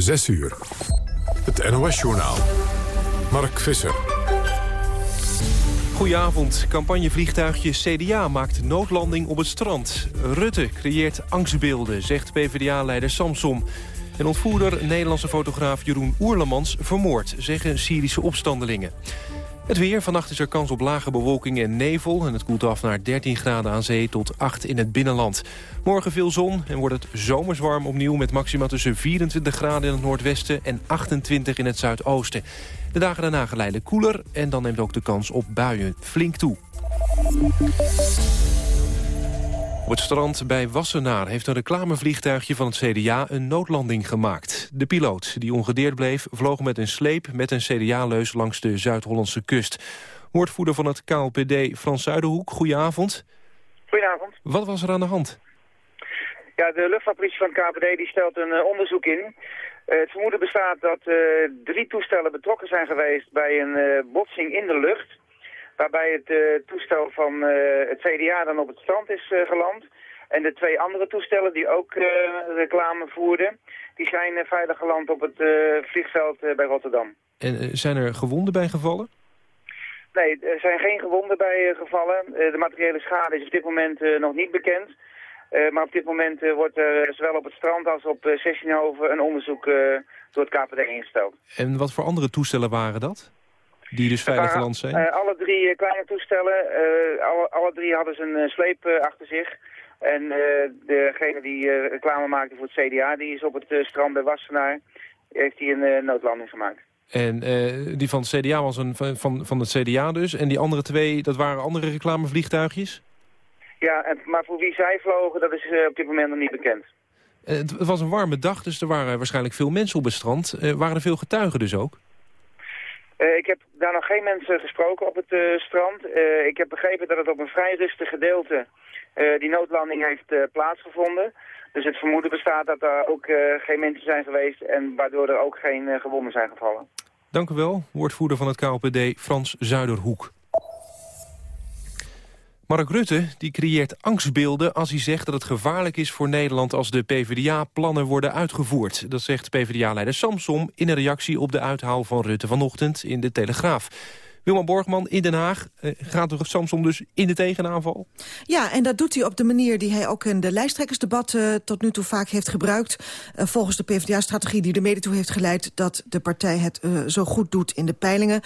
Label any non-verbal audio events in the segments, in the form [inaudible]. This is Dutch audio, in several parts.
6 uur. Het NOS-journaal. Mark Visser. Goedenavond. Campagnevliegtuigje CDA maakt noodlanding op het strand. Rutte creëert angstbeelden, zegt PvdA-leider Samsom. En ontvoerder Nederlandse fotograaf Jeroen Oerlemans vermoord... zeggen Syrische opstandelingen. Het weer. Vannacht is er kans op lage bewolking en nevel... en het koelt af naar 13 graden aan zee tot 8 in het binnenland. Morgen veel zon en wordt het zomers warm opnieuw... met maxima tussen 24 graden in het noordwesten en 28 in het zuidoosten. De dagen daarna geleidelijk koeler en dan neemt ook de kans op buien flink toe. Op het strand bij Wassenaar heeft een reclamevliegtuigje van het CDA een noodlanding gemaakt. De piloot, die ongedeerd bleef, vloog met een sleep met een CDA-leus langs de Zuid-Hollandse kust. Woordvoerder van het KLPD, Frans Zuiderhoek, goedenavond. Goedenavond. Wat was er aan de hand? Ja, de luchtvaartpolitie van het KPD die stelt een uh, onderzoek in. Uh, het vermoeden bestaat dat uh, drie toestellen betrokken zijn geweest bij een botsing in de lucht. Waarbij het toestel van het CDA dan op het strand is geland. En de twee andere toestellen die ook reclame voerden, die zijn veilig geland op het vliegveld bij Rotterdam. En zijn er gewonden bij gevallen? Nee, er zijn geen gewonden bij gevallen. de materiële schade is op dit moment nog niet bekend. Maar op dit moment wordt er zowel op het strand als op uh, een onderzoek door het KPD ingesteld. En wat voor andere toestellen waren dat? Die dus veilig geland zijn? alle drie kleine toestellen. Alle, alle, drie hadden ze een sleep achter zich. En degene die reclame maakte voor het CDA, die is op het strand bij Wassenaar, heeft hij een noodlanding gemaakt. En die van het CDA was een van, van het CDA dus. En die andere twee, dat waren andere reclamevliegtuigjes? Ja, en, maar voor wie zij vlogen, dat is uh, op dit moment nog niet bekend. Uh, het was een warme dag, dus er waren waarschijnlijk veel mensen op het strand. Waren er veel getuigen dus ook? Ik heb daar nog geen mensen gesproken op het strand. ik heb begrepen dat het op een vrij rustig gedeelte die noodlanding heeft plaatsgevonden. Dus het vermoeden bestaat dat er ook geen mensen zijn geweest en waardoor er ook geen gewonden zijn gevallen. Dank u wel, woordvoerder van het KLPD Frans Zuiderhoek. Mark Rutte die creëert angstbeelden als hij zegt dat het gevaarlijk is voor Nederland als de PvdA-plannen worden uitgevoerd. Dat zegt PvdA-leider Samsom in een reactie op de uithaal van Rutte vanochtend in de Telegraaf. Wilma Borgman in Den Haag uh, gaat Samsom dus in de tegenaanval? Ja, en dat doet hij op de manier die hij ook in de lijsttrekkersdebat uh, tot nu toe vaak heeft gebruikt. Uh, volgens de PvdA-strategie die er mede toe heeft geleid dat de partij het zo goed doet in de peilingen.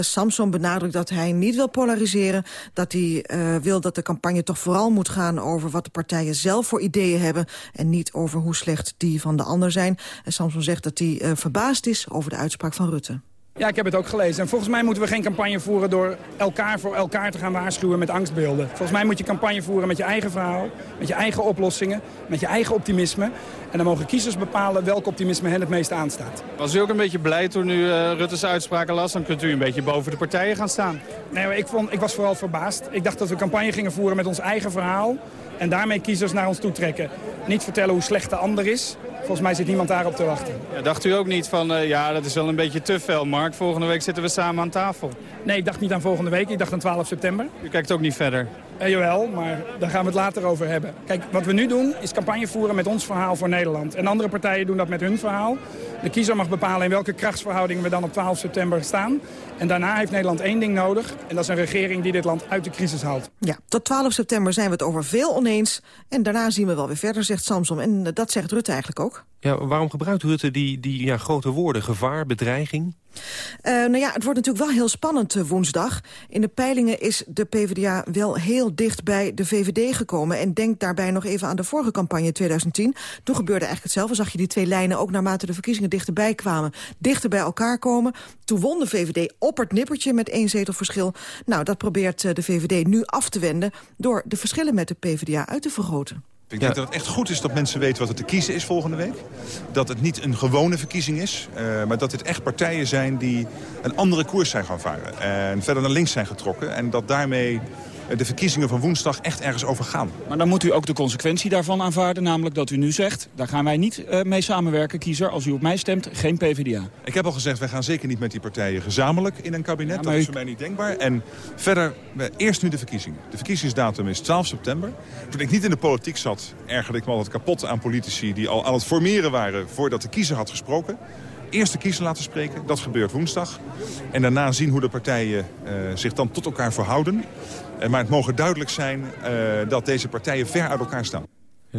Samsom benadrukt dat hij niet wil polariseren. Dat hij wil dat de campagne toch vooral moet gaan over wat de partijen zelf voor ideeën hebben. En niet over hoe slecht die van de ander zijn. En Samsom zegt dat hij verbaasd is over de uitspraak van Rutte. Ja, ik heb het ook gelezen. En volgens mij moeten we geen campagne voeren door elkaar voor elkaar te gaan waarschuwen met angstbeelden. Volgens mij moet je campagne voeren met je eigen verhaal, met je eigen oplossingen, met je eigen optimisme. En dan mogen kiezers bepalen welk optimisme hen het meest aanstaat. Was u ook een beetje blij toen u uh, Rutte's uitspraken las? Dan kunt u een beetje boven de partijen gaan staan. Nee, ik, vond, ik was vooral verbaasd. Ik dacht dat we campagne gingen voeren met ons eigen verhaal. En daarmee kiezers naar ons toe trekken. Niet vertellen hoe slecht de ander is, Volgens mij zit niemand daarop te wachten. Ja, dacht u ook niet van, uh, ja, dat is wel een beetje te fel, Mark. Volgende week zitten we samen aan tafel. Nee, ik dacht niet aan volgende week. Ik dacht aan 12 september. U kijkt ook niet verder? Uh, jawel, maar daar gaan we het later over hebben. Kijk, wat we nu doen is campagne voeren met ons verhaal voor Nederland. En andere partijen doen dat met hun verhaal. De kiezer mag bepalen in welke krachtsverhoudingen we dan op 12 september staan. En daarna heeft Nederland één ding nodig. En dat is een regering die dit land uit de crisis haalt. Ja, tot 12 september zijn we het over veel oneens. En daarna zien we wel weer verder, zegt Samsom. En dat zegt Rutte eigenlijk ook. Ja, waarom gebruikt Rutte die, die ja, grote woorden? Gevaar, bedreiging? Uh, nou ja, het wordt natuurlijk wel heel spannend uh, woensdag. In de peilingen is de PvdA wel heel dicht bij de VVD gekomen. En denk daarbij nog even aan de vorige campagne 2010. Toen gebeurde eigenlijk hetzelfde. Zag je die twee lijnen ook naarmate de verkiezingen dichterbij kwamen... dichter bij elkaar komen. Toen won de VVD op het nippertje met één zetelverschil. Nou, dat probeert uh, de VVD nu af te wenden... door de verschillen met de PvdA uit te vergroten. Ik denk dat het echt goed is dat mensen weten wat er te kiezen is volgende week. Dat het niet een gewone verkiezing is. Uh, maar dat dit echt partijen zijn die een andere koers zijn gaan varen. En verder naar links zijn getrokken. En dat daarmee de verkiezingen van woensdag echt ergens over gaan. Maar dan moet u ook de consequentie daarvan aanvaarden. Namelijk dat u nu zegt, daar gaan wij niet uh, mee samenwerken, kiezer. Als u op mij stemt, geen PvdA. Ik heb al gezegd, wij gaan zeker niet met die partijen gezamenlijk in een kabinet. dat is voor mij niet denkbaar. En verder, eerst nu de verkiezingen. De verkiezingsdatum is 12 september. Toen ik niet in de politiek zat, ergerde ik me altijd kapot aan politici... die al aan het formeren waren voordat de kiezer had gesproken eerst de kiezer laten spreken. Dat gebeurt woensdag. En daarna zien hoe de partijen uh, zich dan tot elkaar verhouden. Uh, maar het mogen duidelijk zijn uh, dat deze partijen ver uit elkaar staan.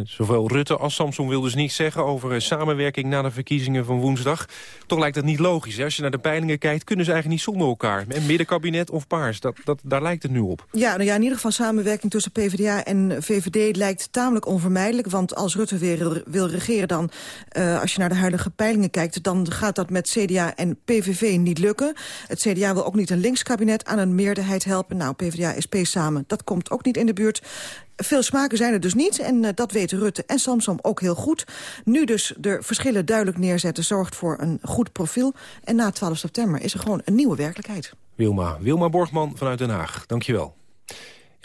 Zowel Rutte als Samson wil dus niets zeggen over samenwerking na de verkiezingen van woensdag. Toch lijkt dat niet logisch. Als je naar de peilingen kijkt, kunnen ze eigenlijk niet zonder elkaar. Middenkabinet of paars, dat, dat, daar lijkt het nu op. Ja, nou ja, in ieder geval samenwerking tussen PvdA en VVD lijkt tamelijk onvermijdelijk. Want als Rutte weer wil regeren dan, uh, als je naar de huidige peilingen kijkt... dan gaat dat met CDA en PVV niet lukken. Het CDA wil ook niet een linkskabinet aan een meerderheid helpen. Nou, PvdA, SP samen, dat komt ook niet in de buurt. Veel smaken zijn er dus niet en uh, dat weten Rutte en Samsom ook heel goed. Nu dus de verschillen duidelijk neerzetten zorgt voor een goed profiel. En na 12 september is er gewoon een nieuwe werkelijkheid. Wilma, Wilma Borgman vanuit Den Haag. Dankjewel.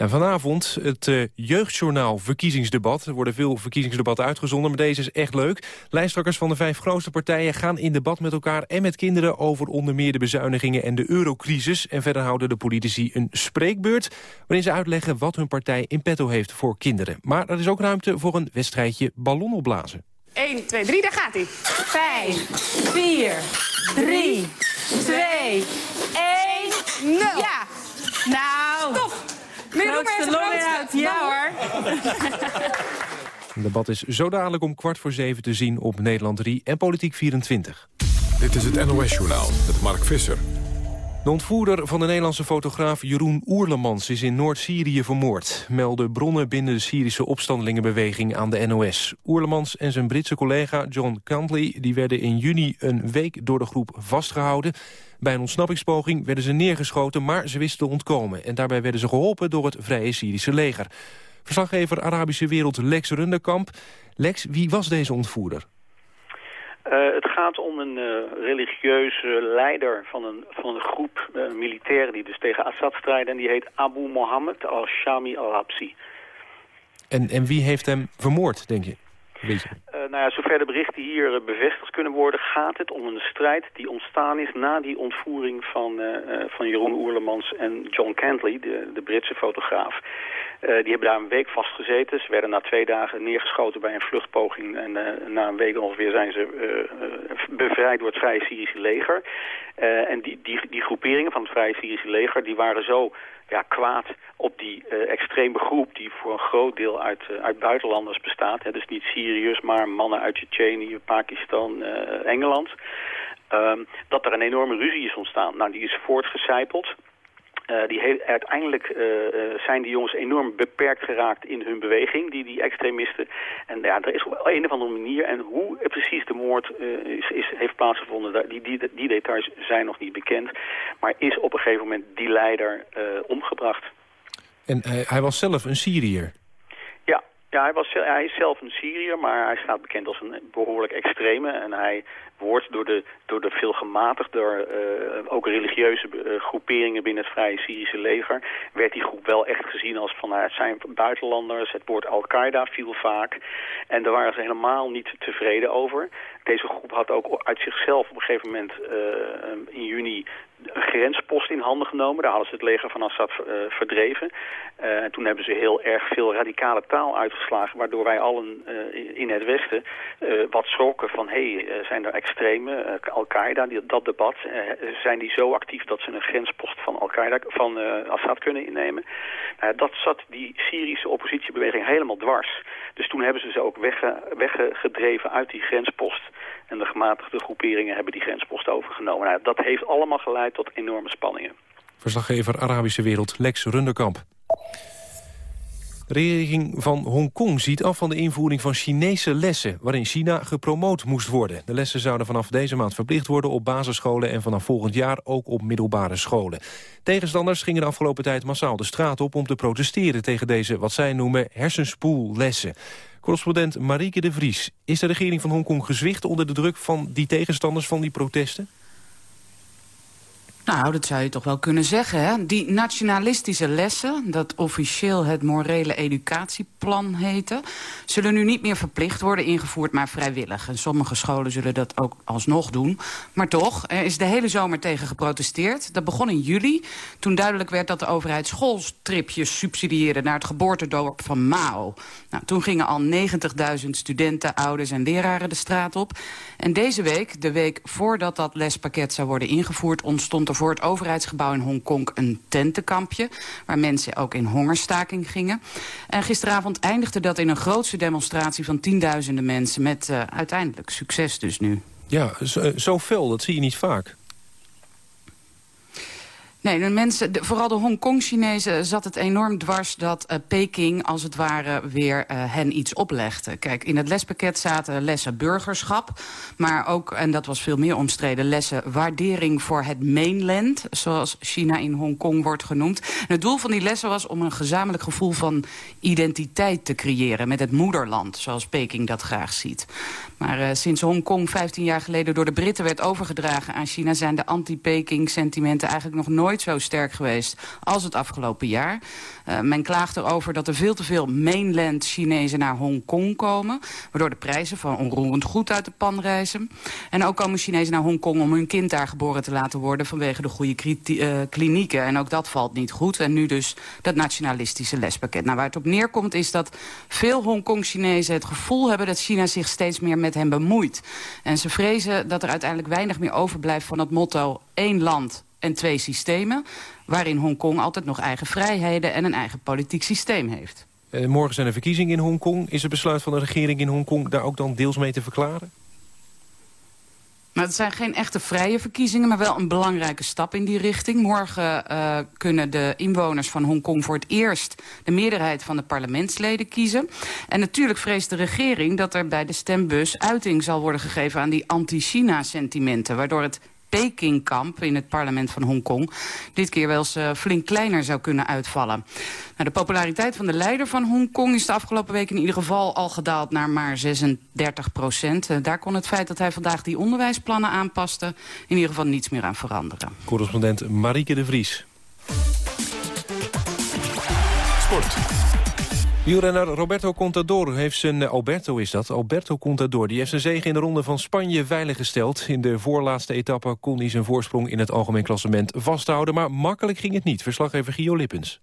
Vanavond het uh, jeugdjournaal verkiezingsdebat. Er worden veel verkiezingsdebatten uitgezonden, maar deze is echt leuk. Lijsttrekkers van de vijf grootste partijen gaan in debat met elkaar en met kinderen over onder meer de bezuinigingen en de eurocrisis. En verder houden de politici een spreekbeurt waarin ze uitleggen wat hun partij in petto heeft voor kinderen. Maar er is ook ruimte voor een wedstrijdje ballon opblazen. 1, 2, 3, daar gaat hij. 5, 4, 3, 2, 1, 0. Ja, nou... Stop. Grootste uit. Ja hoor. Het debat is zo dadelijk om kwart voor zeven te zien op Nederland 3 en Politiek 24. Dit is het NOS-journaal met Mark Visser. De ontvoerder van de Nederlandse fotograaf Jeroen Oerlemans is in Noord-Syrië vermoord, melden bronnen binnen de Syrische opstandelingenbeweging aan de NOS. Oerlemans en zijn Britse collega John Cantley die werden in juni een week door de groep vastgehouden. Bij een ontsnappingspoging werden ze neergeschoten, maar ze wisten te ontkomen. En daarbij werden ze geholpen door het Vrije Syrische leger. Verslaggever Arabische Wereld Lex Runderkamp. Lex, wie was deze ontvoerder? Uh, het gaat om een uh, religieuze leider van een, van een groep uh, militairen die dus tegen Assad strijden. En die heet Abu Mohammed al-Shami al-Habsi. En, en wie heeft hem vermoord, denk je? Uh, nou ja, zover de berichten hier bevestigd kunnen worden... gaat het om een strijd die ontstaan is na die ontvoering van, van Jeroen Oerlemans en John Cantley, de, de Britse fotograaf. Die hebben daar een week vastgezeten. Ze werden na twee dagen neergeschoten bij een vluchtpoging. En na een week ongeveer zijn ze bevrijd door het Vrije Syrische leger. en die, die, die groeperingen van het Vrije Syrische leger... die waren zo ja, kwaad op die uh, extreme groep die voor een groot deel uit, uit buitenlanders bestaat. Hè, dus niet Syriërs, maar mannen uit Tsjetsjenië, Pakistan, Engeland. Um, dat er een enorme ruzie is ontstaan. Nou, die is voortgecijpeld. Uh, die uiteindelijk uh, zijn die jongens enorm beperkt geraakt in hun beweging, die, die extremisten. En ja, er is op een of andere manier, en hoe precies de moord is, is, heeft plaatsgevonden, die, die, die details zijn nog niet bekend. Maar is op een gegeven moment die leider omgebracht. En hij was zelf een Syriër? Ja, ja hij, was, hij is zelf een Syriër, maar hij staat bekend als een behoorlijk extreme. En hij wordt door de, door de veel gematigder, uh, ook religieuze uh, groeperingen binnen het Vrije Syrische leger, werd die groep wel echt gezien als van, nou, zijn buitenlanders, het woord Al-Qaeda viel vaak. En daar waren ze helemaal niet tevreden over. Deze groep had ook uit zichzelf op een gegeven moment uh, in juni een grenspost in handen genomen. Daar hadden ze het leger van Assad verdreven. En toen hebben ze heel erg veel radicale taal uitgeslagen... waardoor wij allen in het Westen wat schrokken van... hé, hey, zijn er extreme, Al-Qaeda, dat debat... zijn die zo actief dat ze een grenspost van Al-Qaeda, van Assad kunnen innemen? dat zat die Syrische oppositiebeweging helemaal dwars. Dus toen hebben ze ze ook wegge weggedreven uit die grenspost... En de gematigde groeperingen hebben die grenspost overgenomen. Nou, dat heeft allemaal geleid tot enorme spanningen. Verslaggever Arabische Wereld Lex Runderkamp. De regering van Hongkong ziet af van de invoering van Chinese lessen... waarin China gepromoot moest worden. De lessen zouden vanaf deze maand verplicht worden op basisscholen... en vanaf volgend jaar ook op middelbare scholen. Tegenstanders gingen de afgelopen tijd massaal de straat op... om te protesteren tegen deze, wat zij noemen, hersenspoellessen. Correspondent Marieke de Vries. Is de regering van Hongkong gezwicht onder de druk van die tegenstanders van die protesten? Nou, dat zou je toch wel kunnen zeggen. Hè? Die nationalistische lessen, dat officieel het morele educatieplan heette... zullen nu niet meer verplicht worden ingevoerd, maar vrijwillig. En sommige scholen zullen dat ook alsnog doen. Maar toch, er is de hele zomer tegen geprotesteerd. Dat begon in juli, toen duidelijk werd dat de overheid schoolstripjes subsidieerde... naar het geboortedorp van Mao. Nou, toen gingen al 90.000 studenten, ouders en leraren de straat op. En deze week, de week voordat dat lespakket zou worden ingevoerd... ontstond er voor het overheidsgebouw in Hongkong een tentenkampje... waar mensen ook in hongerstaking gingen. En gisteravond eindigde dat in een grootste demonstratie van tienduizenden mensen... met uh, uiteindelijk succes dus nu. Ja, zo, zo fel, dat zie je niet vaak. Nee, de mensen, vooral de Hongkong-Chinezen zat het enorm dwars dat uh, Peking als het ware weer uh, hen iets oplegde. Kijk, in het lespakket zaten lessen burgerschap, maar ook, en dat was veel meer omstreden, lessen waardering voor het mainland, zoals China in Hongkong wordt genoemd. En het doel van die lessen was om een gezamenlijk gevoel van identiteit te creëren met het moederland, zoals Peking dat graag ziet. Maar uh, sinds Hongkong 15 jaar geleden door de Britten werd overgedragen aan China... zijn de anti-Peking-sentimenten eigenlijk nog nooit zo sterk geweest als het afgelopen jaar. Uh, men klaagt erover dat er veel te veel mainland Chinezen naar Hongkong komen... waardoor de prijzen van onroerend goed uit de pan reizen. En ook komen Chinezen naar Hongkong om hun kind daar geboren te laten worden... vanwege de goede uh, klinieken. En ook dat valt niet goed. En nu dus dat nationalistische lespakket. Nou, waar het op neerkomt is dat veel Hongkong-Chinezen het gevoel hebben... dat China zich steeds meer met hen bemoeit. En ze vrezen dat er uiteindelijk weinig meer overblijft van het motto... één land en twee systemen... waarin Hongkong altijd nog eigen vrijheden en een eigen politiek systeem heeft. Uh, morgen zijn er verkiezingen in Hongkong. Is het besluit van de regering in Hongkong daar ook dan deels mee te verklaren? Maar het zijn geen echte vrije verkiezingen, maar wel een belangrijke stap in die richting. Morgen uh, kunnen de inwoners van Hongkong voor het eerst de meerderheid van de parlementsleden kiezen. En natuurlijk vreest de regering dat er bij de stembus uiting zal worden gegeven aan die anti-China-sentimenten, waardoor het Pekingkamp in het parlement van Hongkong... dit keer wel eens uh, flink kleiner zou kunnen uitvallen. Nou, de populariteit van de leider van Hongkong is de afgelopen week in ieder geval al gedaald naar maar 36 procent. Uh, daar kon het feit dat hij vandaag die onderwijsplannen aanpaste in ieder geval niets meer aan veranderen. Correspondent Marieke de Vries. Sport. Wielrenner Roberto Contador heeft zijn... Eh, Alberto is dat, Alberto Contador. Die heeft zijn zege in de ronde van Spanje veiliggesteld. In de voorlaatste etappe kon hij zijn voorsprong in het algemeen klassement vasthouden. Maar makkelijk ging het niet, verslaggever Gio Lippens.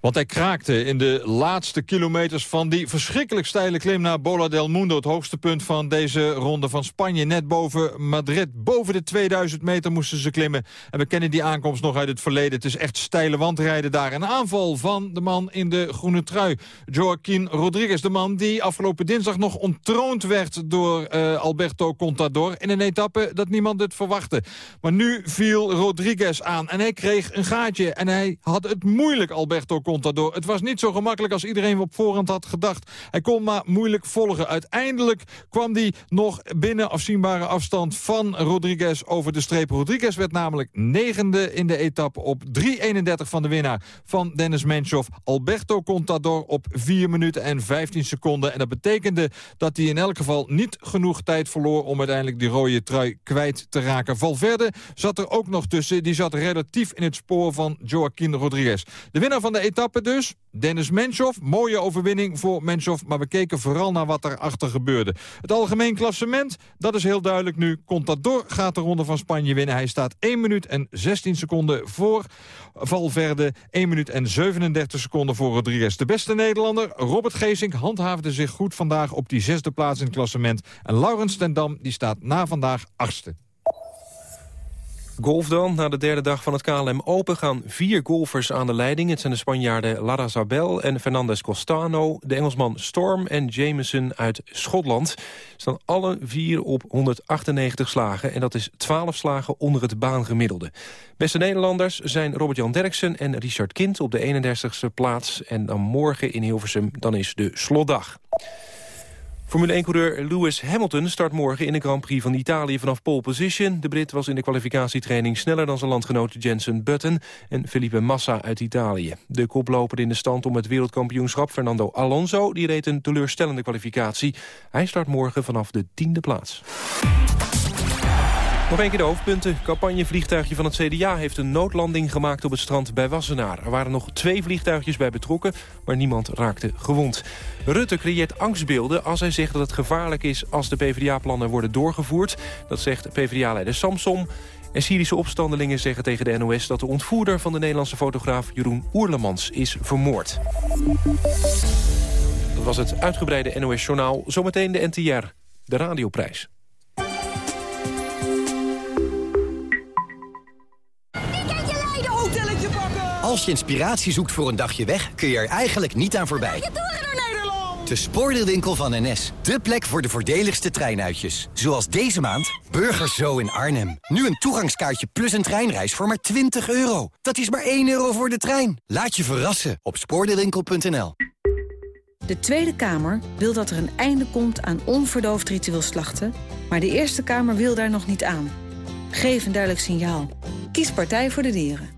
Want hij kraakte in de laatste kilometers van die verschrikkelijk steile klim naar Bola del Mundo. Het hoogste punt van deze ronde van Spanje. Net boven Madrid. Boven de 2000 meter moesten ze klimmen. En we kennen die aankomst nog uit het verleden. Het is echt steile wandrijden daar. Een aanval van de man in de groene trui. Joaquin Rodriguez. De man die afgelopen dinsdag nog ontroond werd door uh, Alberto Contador. In een etappe dat niemand het verwachtte. Maar nu viel Rodriguez aan. En hij kreeg een gaatje. En hij had het moeilijk, Alberto Contador. Het was niet zo gemakkelijk als iedereen op voorhand had gedacht. Hij kon maar moeilijk volgen. Uiteindelijk kwam hij nog binnen afzienbare afstand van Rodriguez over de streep. Rodriguez werd namelijk negende in de etappe op 3.31 van de winnaar van Dennis Menchoff. Alberto Contador op 4 minuten en 15 seconden. En dat betekende dat hij in elk geval niet genoeg tijd verloor... om uiteindelijk die rode trui kwijt te raken. Valverde zat er ook nog tussen. Die zat relatief in het spoor van Joaquin Rodriguez. De winnaar van de etappe etappe dus. Dennis Menchoff, mooie overwinning voor Menchoff... maar we keken vooral naar wat erachter gebeurde. Het algemeen klassement, dat is heel duidelijk nu. Contador gaat de Ronde van Spanje winnen. Hij staat 1 minuut en 16 seconden voor Valverde. 1 minuut en 37 seconden voor Rodriguez. De beste Nederlander, Robert Geesink, handhaafde zich goed vandaag... op die zesde plaats in het klassement. En Laurens ten Dam die staat na vandaag achtste. Golf dan. Na de derde dag van het KLM Open gaan vier golfers aan de leiding. Het zijn de Spanjaarden Lara Zabel en Fernandez Costano... de Engelsman Storm en Jameson uit Schotland. staan alle vier op 198 slagen. En dat is 12 slagen onder het baangemiddelde. Beste Nederlanders zijn Robert-Jan Derksen en Richard Kind... op de 31ste plaats. En dan morgen in Hilversum, dan is de slotdag. Formule 1-coureur Lewis Hamilton start morgen in de Grand Prix van Italië vanaf pole position. De Brit was in de kwalificatietraining sneller dan zijn landgenoot Jensen Button en Felipe Massa uit Italië. De koploper in de stand om het wereldkampioenschap, Fernando Alonso, die reed een teleurstellende kwalificatie. Hij start morgen vanaf de tiende plaats. Nog een keer de hoofdpunten. Campagnevliegtuigje van het CDA heeft een noodlanding gemaakt op het strand bij Wassenaar. Er waren nog twee vliegtuigjes bij betrokken, maar niemand raakte gewond. Rutte creëert angstbeelden als hij zegt dat het gevaarlijk is als de PvdA-plannen worden doorgevoerd. Dat zegt PvdA-leider Samsom. En Syrische opstandelingen zeggen tegen de NOS dat de ontvoerder van de Nederlandse fotograaf Jeroen Oerlemans is vermoord. Dat was het uitgebreide NOS-journaal. Zometeen de NTR, de radioprijs. Als je inspiratie zoekt voor een dagje weg, kun je er eigenlijk niet aan voorbij. De spoordeelwinkel van NS. De plek voor de voordeligste treinuitjes. Zoals deze maand Burgers Zo in Arnhem. Nu een toegangskaartje plus een treinreis voor maar 20 euro. Dat is maar 1 euro voor de trein. Laat je verrassen op spoordeelwinkel.nl. De Tweede Kamer wil dat er een einde komt aan onverdoofd ritueel slachten... maar de Eerste Kamer wil daar nog niet aan. Geef een duidelijk signaal. Kies Partij voor de Dieren.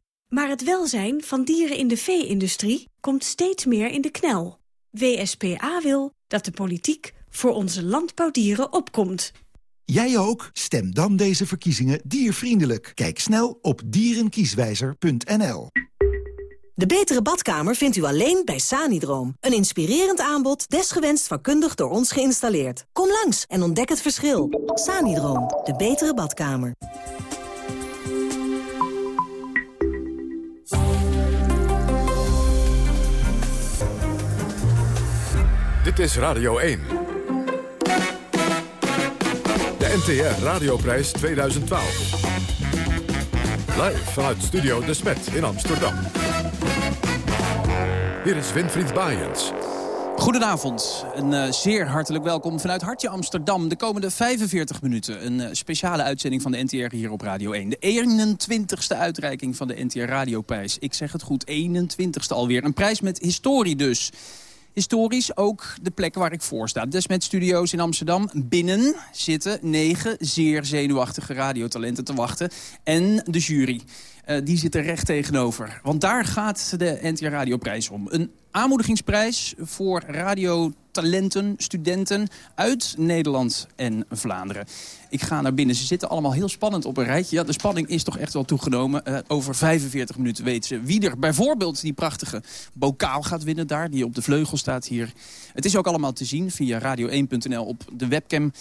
Maar het welzijn van dieren in de vee-industrie komt steeds meer in de knel. WSPA wil dat de politiek voor onze landbouwdieren opkomt. Jij ook? Stem dan deze verkiezingen diervriendelijk. Kijk snel op dierenkieswijzer.nl. De betere badkamer vindt u alleen bij Sanidroom. Een inspirerend aanbod, desgewenst vakkundig door ons geïnstalleerd. Kom langs en ontdek het verschil. Sanidroom, de betere badkamer. Dit is Radio 1. De NTR Radioprijs 2012. Live vanuit Studio De Smet in Amsterdam. Hier is Winfried Baaiens. Goedenavond, een uh, zeer hartelijk welkom vanuit Hartje Amsterdam. De komende 45 minuten een uh, speciale uitzending van de NTR hier op Radio 1. De 21ste uitreiking van de NTR Radioprijs. Ik zeg het goed, 21ste alweer. Een prijs met historie dus. Historisch ook de plek waar ik voor sta. Desmet Studios in Amsterdam. Binnen zitten negen zeer zenuwachtige radiotalenten te wachten. En de jury. Uh, die zit er recht tegenover. Want daar gaat de NTR Radioprijs om. Een aanmoedigingsprijs voor radiotalenten, studenten uit Nederland en Vlaanderen. Ik ga naar binnen. Ze zitten allemaal heel spannend op een rijtje. Ja, de spanning is toch echt wel toegenomen. Uh, over 45 minuten weten ze wie er bijvoorbeeld die prachtige bokaal gaat winnen daar. Die op de vleugel staat hier. Het is ook allemaal te zien via radio1.nl op de webcam.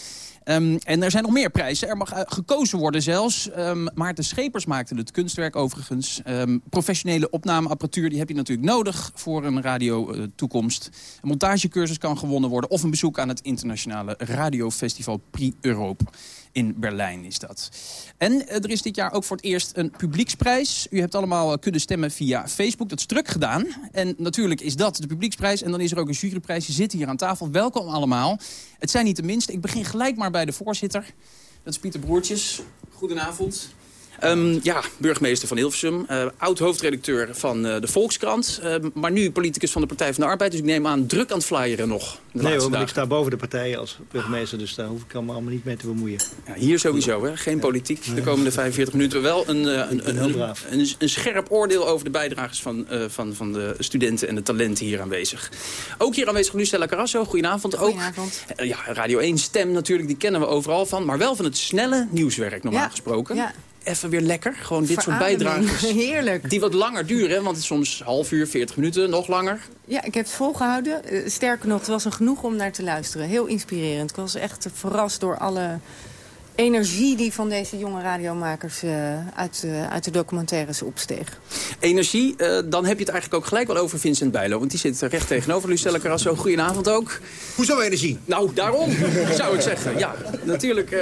Um, en er zijn nog meer prijzen. Er mag gekozen worden zelfs. Um, Maarten Schepers maakte het kunstwerk overigens. Um, professionele opnameapparatuur die heb je natuurlijk nodig voor een radiotoekomst. Uh, een montagecursus kan gewonnen worden. Of een bezoek aan het internationale radiofestival Prix Europe. In Berlijn is dat. En uh, er is dit jaar ook voor het eerst een publieksprijs. U hebt allemaal uh, kunnen stemmen via Facebook. Dat is druk gedaan. En natuurlijk is dat de publieksprijs. En dan is er ook een juryprijs. Je zit hier aan tafel. Welkom allemaal. Het zijn niet de minste. Ik begin gelijk maar bij de voorzitter. Dat is Pieter Broertjes. Goedenavond. Um, ja, burgemeester van Hilversum, uh, oud-hoofdredacteur van uh, de Volkskrant... Uh, maar nu politicus van de Partij van de Arbeid. Dus ik neem aan druk aan het flyeren nog. nee hoor, maar ik sta boven de partijen als burgemeester... dus daar hoef ik allemaal, allemaal niet mee te bemoeien. Ja, hier sowieso, hè? geen politiek de komende 45 minuten. Wel een, een, een, een, een scherp oordeel over de bijdragers van, van, van de studenten en de talenten hier aanwezig. Ook hier aanwezig Lucella Carrasso, goedenavond. Goedenavond. Ook, ja, Radio 1 Stem natuurlijk, die kennen we overal van. Maar wel van het snelle nieuwswerk normaal ja, gesproken. Ja even weer lekker. Gewoon dit soort bijdragers. [laughs] Heerlijk. Die wat langer duren, want het is soms half uur, 40 minuten, nog langer. Ja, ik heb het volgehouden. Sterker nog, het was een genoeg om naar te luisteren. Heel inspirerend. Ik was echt verrast door alle energie die van deze jonge radiomakers uh, uit, uh, uit de documentaires opsteeg. Energie, uh, dan heb je het eigenlijk ook gelijk wel over Vincent Bijlo. Want die zit recht tegenover Lucelle Carrasso. Goedenavond ook. Hoezo energie? Nou, daarom zou ik zeggen. Ja, natuurlijk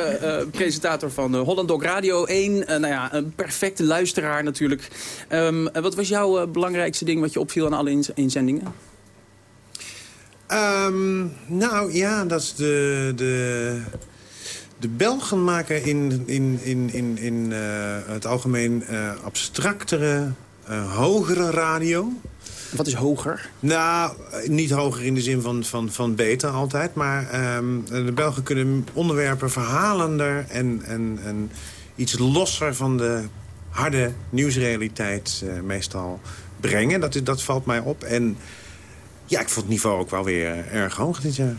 presentator van Holland Dog Radio 1. nou ja, een perfecte luisteraar natuurlijk. Um, wat was jouw belangrijkste ding wat je opviel aan alle inzendingen? Um, nou ja, dat is de... de De Belgen maken in, in, in, in, in het algemeen abstractere, hogere radio. Wat is hoger? Nou, niet hoger in de zin van, van, van beter altijd. Maar ehm, de Belgen kunnen onderwerpen verhalender en, en, en iets losser van de harde nieuwsrealiteit meestal brengen. Dat, dat valt mij op. En ja, ik vond het niveau ook wel weer eh, erg hoog dit jaar.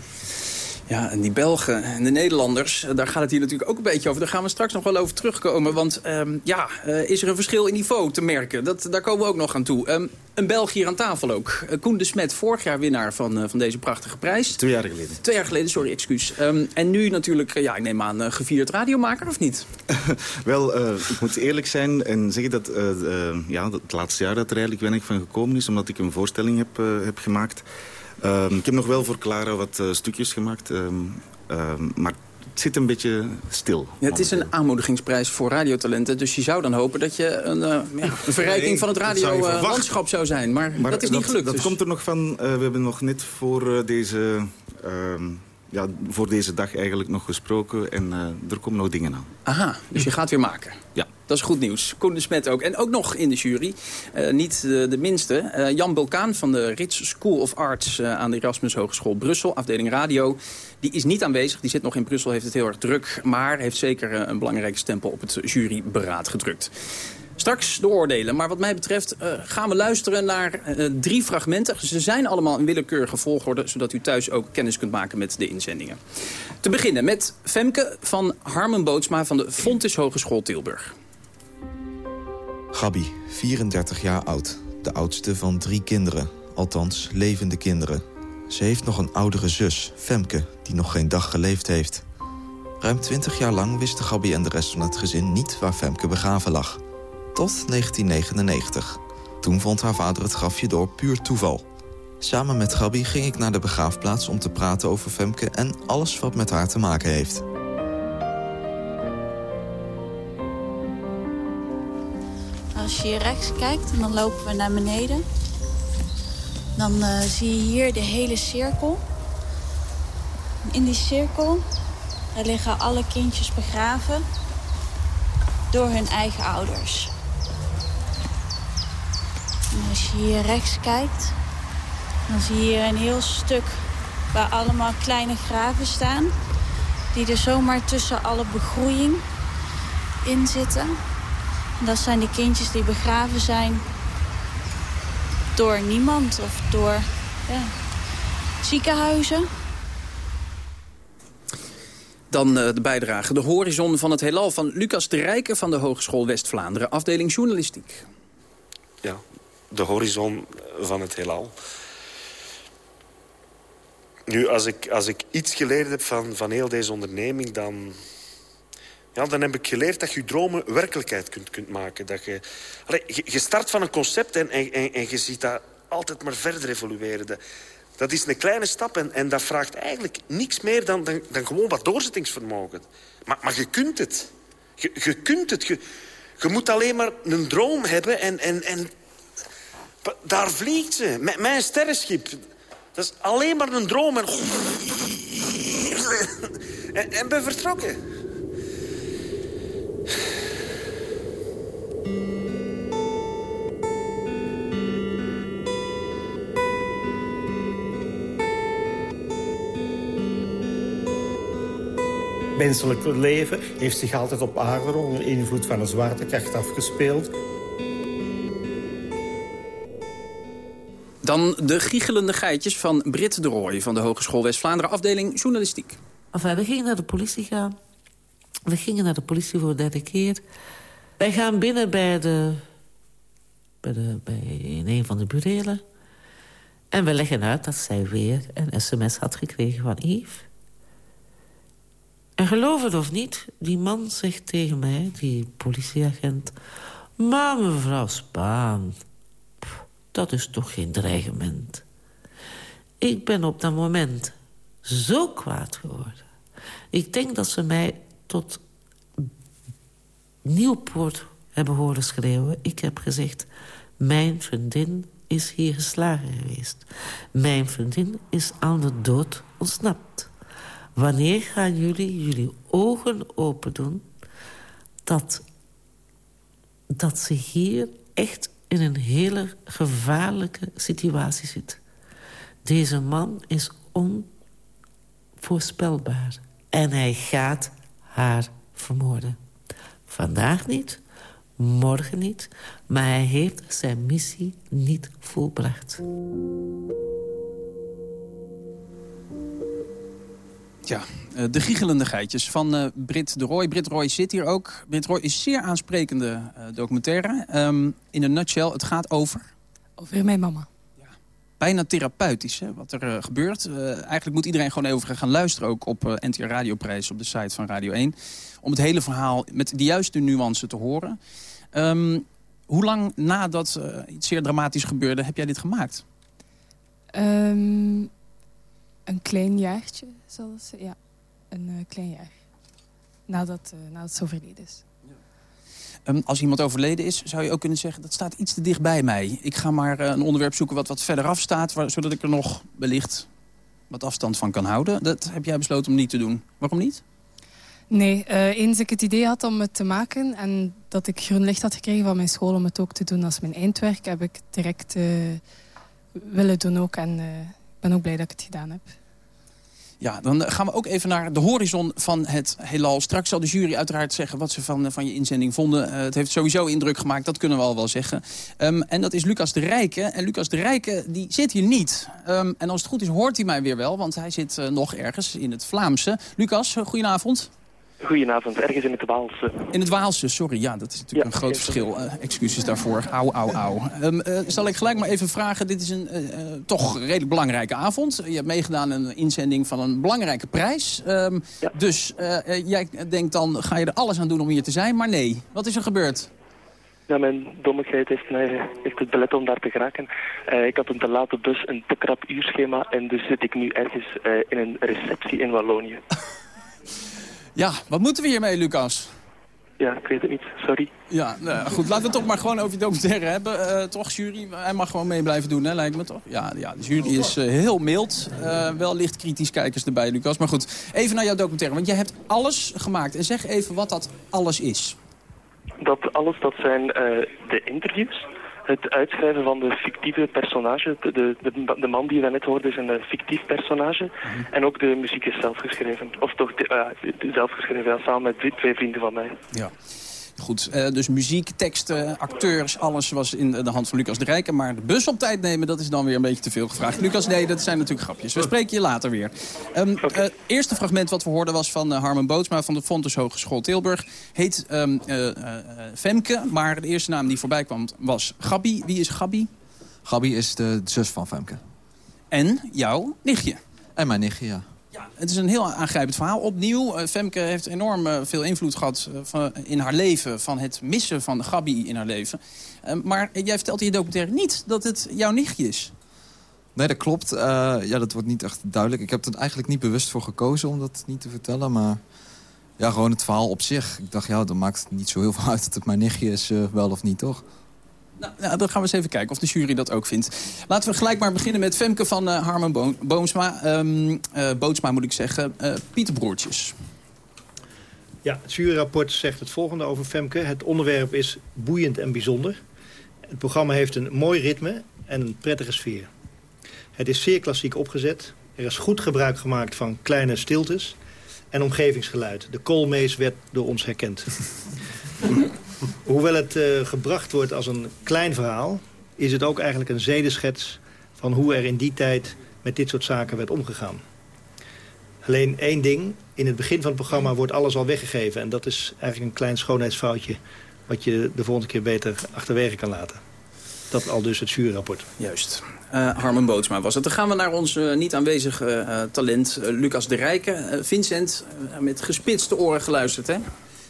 Ja, en die Belgen en de Nederlanders, daar gaat het hier natuurlijk ook een beetje over. Daar gaan we straks nog wel over terugkomen. Want ehm, ja, uh, is er een verschil in niveau te merken? Dat, daar komen we ook nog aan toe. Um, een Belg hier aan tafel ook. Uh, Koen de Smet, vorig jaar winnaar van, uh, van deze prachtige prijs. Twee jaar geleden. Twee jaar geleden, sorry, excuus. Um, en nu natuurlijk, ja, ik neem aan, gevierd radiomaker, of niet? [laughs] wel, ik moet eerlijk zijn en zeggen dat ja, het laatste jaar dat er eigenlijk weinig van gekomen is. Omdat ik een voorstelling heb, heb gemaakt... Um, ik heb nog wel voor Clara wat uh, stukjes gemaakt. Um, um, maar het zit een beetje stil. Ja, het is een aanmoedigingsprijs voor radiotalenten. Dus je zou dan hopen dat je een, uh, ja, een verrijking van het radiolandschap zou zijn. Maar, maar, dat is niet gelukt. Dat dus. komt er nog van. Uh, we hebben nog net voor deze ja, voor deze dag eigenlijk nog gesproken. En er komen nog dingen aan. Aha, dus je gaat weer maken. Ja. Dat is goed nieuws. Koen de Smet ook. En ook nog in de jury, uh, niet de, minste, uh, Jan Bulkaan van de Rits School of Arts aan de Erasmus Hogeschool Brussel, afdeling radio. Die is niet aanwezig, die zit nog in Brussel, heeft het heel erg druk, maar heeft zeker een belangrijke stempel op het juryberaad gedrukt. Straks de oordelen. Maar wat mij betreft gaan we luisteren naar drie fragmenten. Ze zijn allemaal in willekeurige volgorde... zodat u thuis ook kennis kunt maken met de inzendingen. Te beginnen met Femke van Harmen Bootsma... van de Fontis Hogeschool Tilburg. Gabi, 34 jaar oud. De oudste van drie kinderen. Althans, levende kinderen. Ze heeft nog een oudere zus, Femke, die nog geen dag geleefd heeft. Ruim 20 jaar lang wisten Gabi en de rest van het gezin niet waar Femke begraven lag tot 1999. Toen vond haar vader het grafje door puur toeval. Samen met Gabi ging ik naar de begraafplaats om te praten over Femke... en alles wat met haar te maken heeft. Als je hier rechts kijkt en dan lopen we naar beneden... dan uh, zie je hier de hele cirkel. In die cirkel liggen alle kindjes begraven door hun eigen ouders. Als je hier rechts kijkt, dan zie je een heel stuk waar allemaal kleine graven staan. Die er zomaar tussen alle begroeiing in zitten. Dat zijn de kindjes die begraven zijn door niemand of door ja, ziekenhuizen. Dan uh, de bijdrage De Horizon van het Heelal van Lucas de Rijken van de Hogeschool West-Vlaanderen, afdeling journalistiek. Ja, de horizon van het heelal. Nu, als ik, als ik iets geleerd heb van, van heel deze onderneming... Dan, dan heb ik geleerd dat je dromen werkelijkheid kunt, kunt maken. Dat je, je, start van een concept en, en, en, je ziet dat altijd maar verder evolueren. Dat, is een kleine stap en, en dat vraagt eigenlijk niks meer dan, dan, dan gewoon wat doorzettingsvermogen. Maar, maar je kunt het. Je, je kunt het. Je, je moet alleen maar een droom hebben en, en, en daar vliegt ze, met mijn sterrenschip. Dat is alleen maar een droom. En, [laughs] en, en ben vertrokken. Menselijk leven heeft zich altijd op aarde onder invloed van een zwaartekracht afgespeeld. Dan de giechelende geitjes van Brit de Rooij... van de Hogeschool West-Vlaanderen, afdeling journalistiek. Enfin, we gingen naar de politie gaan. We gingen naar de politie voor de derde keer. Wij gaan binnen bij, de, bij, de, bij in een van de burelen. En we leggen uit dat zij weer een sms had gekregen van Yves. En geloof het of niet, die man zegt tegen mij, die politieagent... Maar mevrouw Spaan, dat is toch geen dreigement. Ik ben op dat moment zo kwaad geworden. Ik denk dat ze mij tot Nieuwpoort hebben horen schreeuwen. Ik heb gezegd, mijn vriendin is hier geslagen geweest. Mijn vriendin is aan de dood ontsnapt. Wanneer gaan jullie jullie ogen open doen... dat, dat ze hier echt in een hele gevaarlijke situatie zit. Deze man is onvoorspelbaar. En hij gaat haar vermoorden. Vandaag niet, morgen niet, maar hij heeft zijn missie niet volbracht. Ja, eh, de giechelende geitjes van uh, Brit de Roy. Brit Roy zit hier ook. Brit Roy is zeer aansprekende uh, documentaire. Um, in een nutshell, het gaat over... Over mijn mama. Bijna therapeutisch, hè, wat er uh, gebeurt. eigenlijk moet iedereen gewoon even gaan luisteren... ook op NTR Radioprijs op de site van Radio 1. Om het hele verhaal met de juiste nuance te horen. Um, hoe lang nadat iets zeer dramatisch gebeurde... heb jij dit gemaakt? Um, een klein jaartje, zal het Ja, een klein jaar. Nadat, nadat het zo verleden is. Um, als iemand overleden is, zou je ook kunnen zeggen... dat staat iets te dicht bij mij. Ik ga maar uh, een onderwerp zoeken wat wat verder af staat... Waar, zodat ik er nog wellicht wat afstand van kan houden. Dat heb jij besloten om niet te doen. Waarom niet? Nee, eens ik het idee had om het te maken... en dat ik groen licht had gekregen van mijn school om het ook te doen als mijn eindwerk... heb ik direct willen doen ook. En ik ben ook blij dat ik het gedaan heb. Ja, dan gaan we ook even naar de horizon van het heelal. Straks zal de jury uiteraard zeggen wat ze van, van je inzending vonden. Uh, het heeft sowieso indruk gemaakt, dat kunnen we al wel zeggen. Um, en dat is Lucas de Rijke. En Lucas de Rijke die zit hier niet. Um, en als het goed is hoort hij mij weer wel, want hij zit uh, nog ergens in het Vlaamse. Lucas, goedenavond. Goedenavond, ergens in het Waalse. In het Waalse, sorry. Ja, dat is natuurlijk ja, een groot verschil. Uh, excuses daarvoor. Au, au, au. Um, uh, zal ik gelijk maar even vragen. Dit is een uh, toch redelijk belangrijke avond. Je hebt meegedaan aan een inzending van een belangrijke prijs. Um, ja. Dus jij denkt dan, ga je er alles aan doen om hier te zijn? Maar nee. Wat is er gebeurd? Ja, mijn dommigheid heeft mij heeft het belet om daar te geraken. ik had een te late bus, een te krap uurschema. En dus zit ik nu ergens in een receptie in Wallonië. Ja, wat moeten we hiermee, Lucas? Ja, ik weet het niet. Sorry. Ja, nou, goed. Laten we het toch maar gewoon over je documentaire hebben. Uh, toch, jury? Hij mag gewoon mee blijven doen, hè, lijkt me toch? Ja, ja de jury is uh, heel mild. Uh, wel licht kritisch kijkers erbij, Lucas. Maar goed, even naar jouw documentaire. Want jij hebt alles gemaakt. En zeg even wat dat alles is. Dat alles, dat zijn de interviews het uitschrijven van de fictieve personage. De, de, de, man die je net hoorde is een fictief personage. Mhm. En ook de muziek is zelf geschreven. Of toch uh, zelf geschreven, ja, samen met twee vrienden van mij. Ja. Goed, uh, dus muziek, teksten, acteurs, alles was in de hand van Lucas de Rijken. Maar de bus op tijd nemen, dat is dan weer een beetje te veel gevraagd. Lucas, nee, dat zijn natuurlijk grapjes. We spreken je later weer. Um, okay. uh, eerste fragment wat we hoorden was van uh, Harmen Bootsma van de Fontes Hogeschool Tilburg. Heet um, Femke, maar de eerste naam die voorbij kwam was Gabi. Wie is Gabi? Gabi is de zus van Femke. En jouw nichtje? En mijn nichtje, ja. Het is een heel aangrijpend verhaal. Opnieuw, uh, Femke heeft enorm uh, veel invloed gehad van, in haar leven... van het missen van Gabi in haar leven. maar jij vertelt in je documentaire niet dat het jouw nichtje is. Nee, dat klopt. ja, dat wordt niet echt duidelijk. Ik heb er eigenlijk niet bewust voor gekozen om dat niet te vertellen. Maar ja, gewoon het verhaal op zich. Ik dacht, ja, dat maakt niet zo heel veel uit dat het mijn nichtje is, wel of niet, toch? Nou, nou, dan gaan we eens even kijken of de jury dat ook vindt. Laten we gelijk maar beginnen met Femke van uh, Bo Boomsma. Um, uh, Bootsma moet ik zeggen. Uh, Pieter Broertjes. Ja, het juryrapport zegt het volgende over Femke. Het onderwerp is boeiend en bijzonder. Het programma heeft een mooi ritme en een prettige sfeer. Het is zeer klassiek opgezet. Er is goed gebruik gemaakt van kleine stiltes en omgevingsgeluid. De koolmees werd door ons herkend. [laughs] Hoewel het uh, gebracht wordt als een klein verhaal... is het ook eigenlijk een zedeschets van hoe er in die tijd met dit soort zaken werd omgegaan. Alleen één ding, in het begin van het programma wordt alles al weggegeven. En dat is eigenlijk een klein schoonheidsfoutje... wat je de volgende keer beter achterwege kan laten. Dat al dus het juryrapport. Juist. Uh, Harmen Bootsma was het. Dan gaan we naar ons uh, niet aanwezige talent Lucas de Rijke. Vincent, met gespitste oren geluisterd, hè?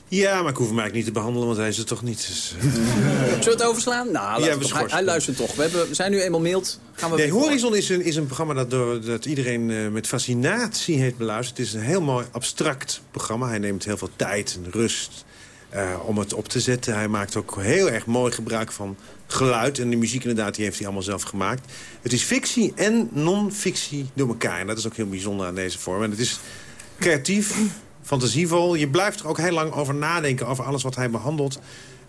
Ja, maar ik hoef hem eigenlijk niet te behandelen, want hij is er toch niet. Dus... Zullen we het overslaan? Nou, ja, hij, hij, luistert toch. We, hebben, we zijn nu eenmaal maild. Gaan we nee, Horizon is een, is een programma dat, door, dat iedereen uh, met fascinatie heeft beluisterd. Het is een heel mooi abstract programma. Hij neemt heel veel tijd en rust uh, om het op te zetten. Hij maakt ook heel erg mooi gebruik van geluid. En de muziek inderdaad, die heeft hij allemaal zelf gemaakt. Het is fictie en non-fictie door elkaar. En dat is ook heel bijzonder aan deze vorm. En het is creatief, fantasievol. Je blijft er ook heel lang over nadenken, over alles wat hij behandelt.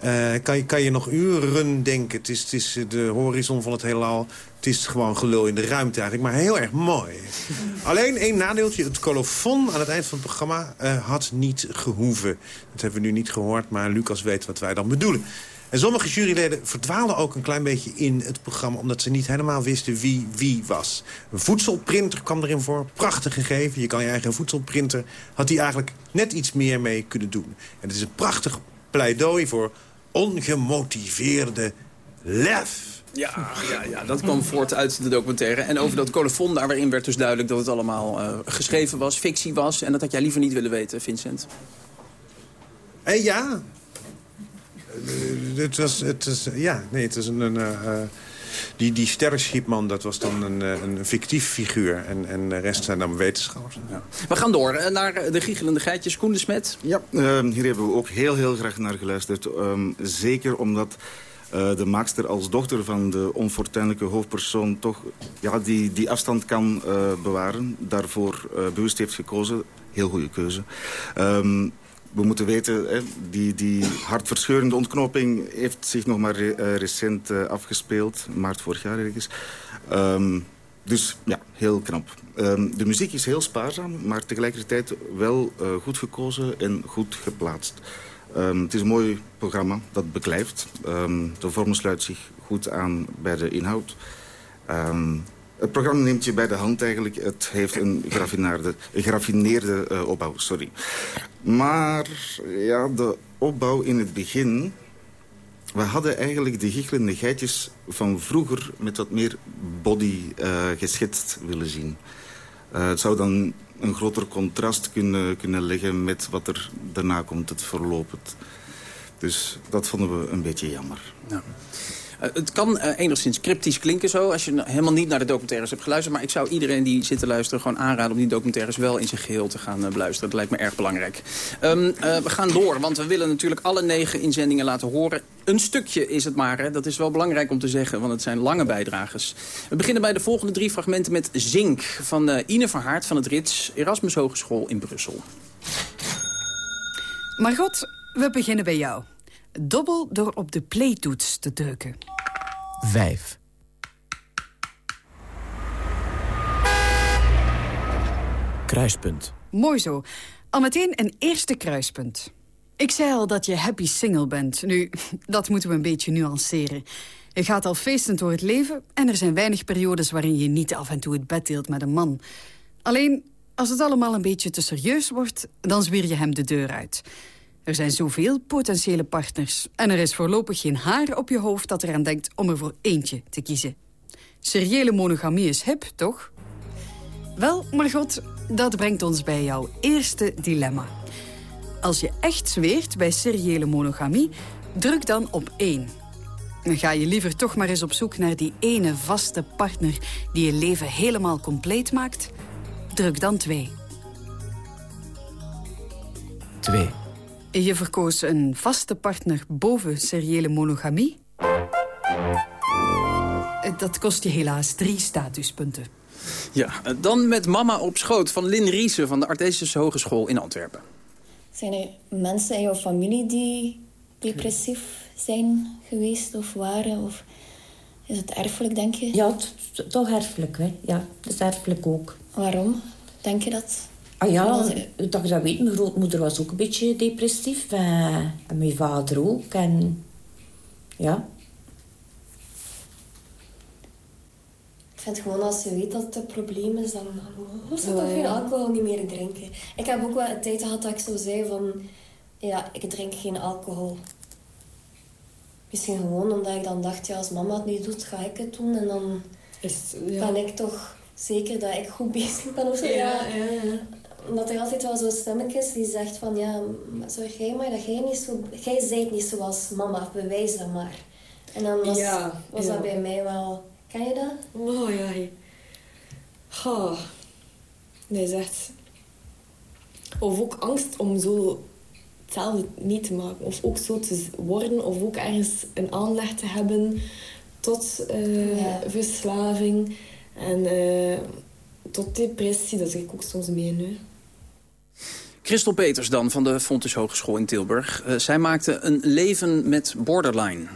Uh, kan, je, kan je nog uren denken. Het is, het is de horizon van het heelal. Het is gewoon gelul in de ruimte eigenlijk. Maar heel erg mooi. [laughs] Alleen één nadeeltje. Het colofon aan het eind van het programma uh, had niet gehoeven. Dat hebben we nu niet gehoord. Maar Lucas weet wat wij dan bedoelen. En sommige juryleden verdwaalden ook een klein beetje in het programma... omdat ze niet helemaal wisten wie wie was. Een voedselprinter kwam erin voor. Prachtig gegeven. Je kan je eigen voedselprinter. Had hij eigenlijk net iets meer mee kunnen doen. En het is een prachtig pleidooi voor ongemotiveerde lef. Ja, ja, ja, dat kwam voort uit de documentaire. En over dat colofon, waarin werd dus duidelijk dat het allemaal uh, geschreven was, fictie was. En dat had jij liever niet willen weten, Vincent. Eh, ja. Het was, het was, ja, nee, het is een... een uh, die, die sterrenschipman, dat was dan een, een fictief figuur. En, en de rest zijn dan wetenschappers. Ja. We gaan door naar de giechelende geitjes. Koen de Smet. Ja, uh, hier hebben we ook heel, heel graag naar geluisterd. Um, zeker omdat... Uh, de maakster als dochter van de onfortuinlijke hoofdpersoon... toch ja, die, die afstand kan uh, bewaren. Daarvoor uh, bewust heeft gekozen. Heel goede keuze. Um, we moeten weten, hè, die, die hartverscheurende ontknoping heeft zich nog maar re uh, recent uh, afgespeeld. Maart vorig jaar ergens. Um, dus ja, heel knap. Um, de muziek is heel spaarzaam, maar tegelijkertijd wel uh, goed gekozen en goed geplaatst. Um, het is een mooi programma dat beklijft. de vorm sluit zich goed aan bij de inhoud. Het programma neemt je bij de hand eigenlijk. Het heeft een geraffineerde, een uh, opbouw, sorry. Maar ja, de opbouw in het begin... We hadden eigenlijk de giechelende geitjes van vroeger... met wat meer body uh, geschetst willen zien. Uh, het zou dan een groter contrast kunnen, kunnen leggen... met wat er daarna komt, het verloop. Dus dat vonden we een beetje jammer. Ja. Uh, het kan uh, enigszins cryptisch klinken zo, als je helemaal niet naar de documentaires hebt geluisterd. Maar ik zou iedereen die zit te luisteren gewoon aanraden om die documentaires wel in zijn geheel te gaan uh, beluisteren. Dat lijkt me erg belangrijk. Um, we gaan door, want we willen natuurlijk alle negen inzendingen laten horen. Een stukje is het maar, hè. dat is wel belangrijk om te zeggen, want het zijn lange bijdrages. We beginnen bij de volgende drie fragmenten met Zink van Ine Verhaart van het Rits Erasmus Hogeschool in Brussel. Margot, we beginnen bij jou. Dobbel door op de playtoets te drukken. 5. Kruispunt. Mooi zo. Al meteen een eerste kruispunt. Ik zei al dat je happy single bent. Nu, [laughs] dat moeten we een beetje nuanceren. Je gaat al feestend door het leven... en er zijn weinig periodes waarin je niet af en toe het bed deelt met een man. Alleen, als het allemaal een beetje te serieus wordt... dan zwier je hem de deur uit. Er zijn zoveel potentiële partners. En er is voorlopig geen haar op je hoofd dat eraan denkt om er voor eentje te kiezen. Seriële monogamie is hip, toch? Wel, Margot, dat brengt ons bij jouw eerste dilemma. Als je echt zweert bij seriële monogamie, druk dan op één. Dan ga je liever toch maar eens op zoek naar die ene vaste partner... die je leven helemaal compleet maakt. Druk dan twee. 2. Je verkoos een vaste partner boven seriële monogamie. Dat kost je helaas drie statuspunten. Ja, dan met Mama op schoot van Lin Riese van de Artesische Hogeschool in Antwerpen. Zijn er mensen in jouw familie die depressief zijn geweest of waren? Of is het erfelijk, denk je? Ja, toch erfelijk. Hè. Ja, het is erfelijk ook. Waarom denk je dat? Ah ja, dat je dat weet, mijn grootmoeder was ook een beetje depressief. Eh, en mijn vader ook. En ja. Ik vind gewoon als je weet dat het een probleem is, dan hoef je toch geen alcohol niet meer drinken. Ik heb ook wel een tijd gehad dat ik zo zei van... Ja, ik drink geen alcohol. Misschien gewoon omdat ik dan dacht, ja, als mama het niet doet, ga ik het doen. En dan is, ben ik toch zeker dat ik goed [laughs] bezig ben of zo. Ja, ja, ja omdat er altijd wel zo'n stemmetje die zegt van... Ja, zorg jij maar dat jij niet zo... Jij zijt niet zoals mama, bewijs dat maar. En dan was, ja, was dat bij mij wel... Ken je dat? Oh ja. Oh. Nee, zegt... Of ook angst om zo hetzelfde niet te maken. Of ook zo te worden. Of ook ergens een aanleg te hebben tot uh, verslaving. En uh, tot depressie. Dat zeg ik ook soms beetje nu. Christel Peters dan, van de Fontes Hogeschool in Tilburg. Uh, zij maakte een leven met borderline.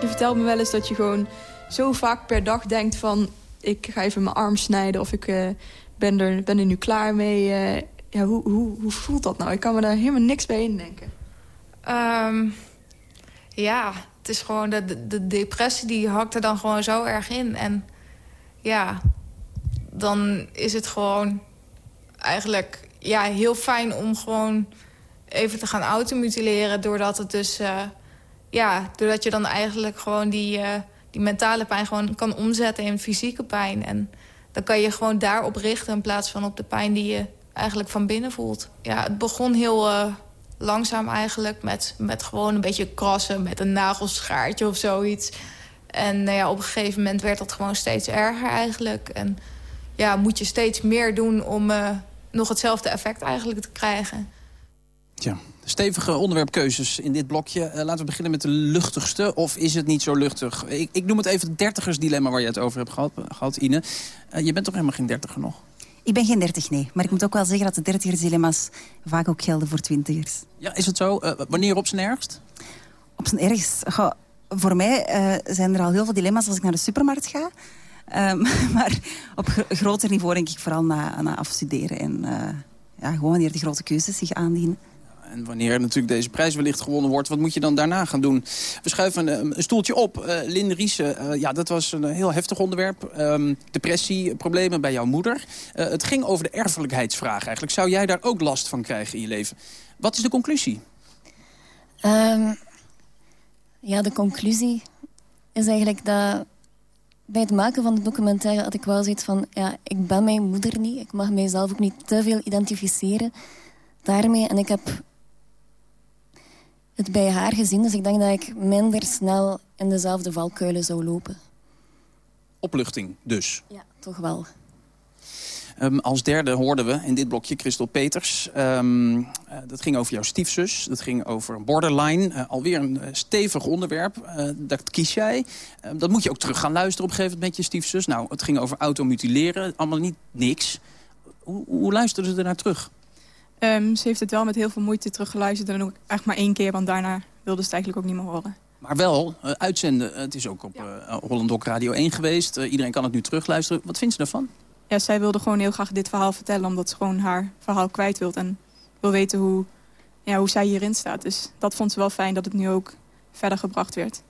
Je vertelt me wel eens dat je gewoon zo vaak per dag denkt van... ik ga even mijn arm snijden of ik uh, ben, er, ben er nu klaar mee. Uh, ja, hoe, hoe, hoe voelt dat nou? Ik kan me daar helemaal niks bij indenken. Um, ja, het is gewoon de, de, de, depressie die hakt er dan gewoon zo erg in. En ja, dan is het gewoon eigenlijk ja, heel fijn om gewoon even te gaan automutileren. Doordat het dus, uh, ja, doordat je dan eigenlijk gewoon die, uh, die mentale pijn gewoon kan omzetten in fysieke pijn. En dan kan je gewoon daarop richten in plaats van op de pijn die je eigenlijk van binnen voelt. Ja, het begon heel uh, langzaam eigenlijk met, met gewoon een beetje krassen met een nagelschaartje of zoiets. En nou ja, op een gegeven moment werd dat gewoon steeds erger eigenlijk. En ja, moet je steeds meer doen om uh, nog hetzelfde effect eigenlijk te krijgen. Tja, stevige onderwerpkeuzes in dit blokje. Uh, laten we beginnen met de luchtigste. Of is het niet zo luchtig? Ik, ik noem het even het dertigersdilemma waar je het over hebt gehad, gehad Ine. Uh, je bent toch helemaal geen dertiger nog? Ik ben geen dertig, nee. Maar ik moet ook wel zeggen dat de dertigersdilemma's vaak ook gelden voor twintigers. Ja, is het zo? Uh, wanneer op zijn ergst? Op zijn ergst? Goh, voor mij zijn er al heel veel dilemma's als ik naar de supermarkt ga. Um, [laughs] maar op gro groter niveau denk ik vooral na, na afstuderen. En uh, ja, gewoon wanneer de grote keuzes zich aandienen. En wanneer natuurlijk deze prijs wellicht gewonnen wordt... wat moet je dan daarna gaan doen? We schuiven een, een stoeltje op. Uh, Linde Riese, uh, ja, dat was een heel heftig onderwerp. Um, depressie, problemen bij jouw moeder. Uh, het ging over de erfelijkheidsvraag eigenlijk. Zou jij daar ook last van krijgen in je leven? Wat is de conclusie? Um, ja, de conclusie is eigenlijk dat bij het maken van de documentaire had ik wel zoiets van... ja, ik ben mijn moeder niet. Ik mag mijzelf ook niet te veel identificeren daarmee. En ik heb het bij haar gezien. Dus ik denk dat ik minder snel in dezelfde valkuilen zou lopen. Opluchting dus? Ja, toch wel. Um, als derde hoorden we in dit blokje Christel Peters. Um, uh, dat ging over jouw stiefzus. Dat ging over borderline. Uh, alweer een uh, stevig onderwerp. dat kies jij. dat moet je ook terug gaan luisteren op een gegeven moment met je stiefzus. Nou, het ging over automutileren. Allemaal niet niks. Hoe, hoe luisterde ze er naar terug? Um, ze heeft het wel met heel veel moeite teruggeluisterd. En ook echt maar één keer, want daarna wilde ze het eigenlijk ook niet meer horen. Maar wel, uitzenden. Het is ook op ja. Holland Doc Radio 1 geweest. iedereen kan het nu terugluisteren. Wat vindt ze daarvan? Ja, zij wilde gewoon heel graag dit verhaal vertellen... omdat ze gewoon haar verhaal kwijt wil en wil weten hoe, ja, hoe zij hierin staat. Dus dat vond ze wel fijn dat het nu ook verder gebracht werd.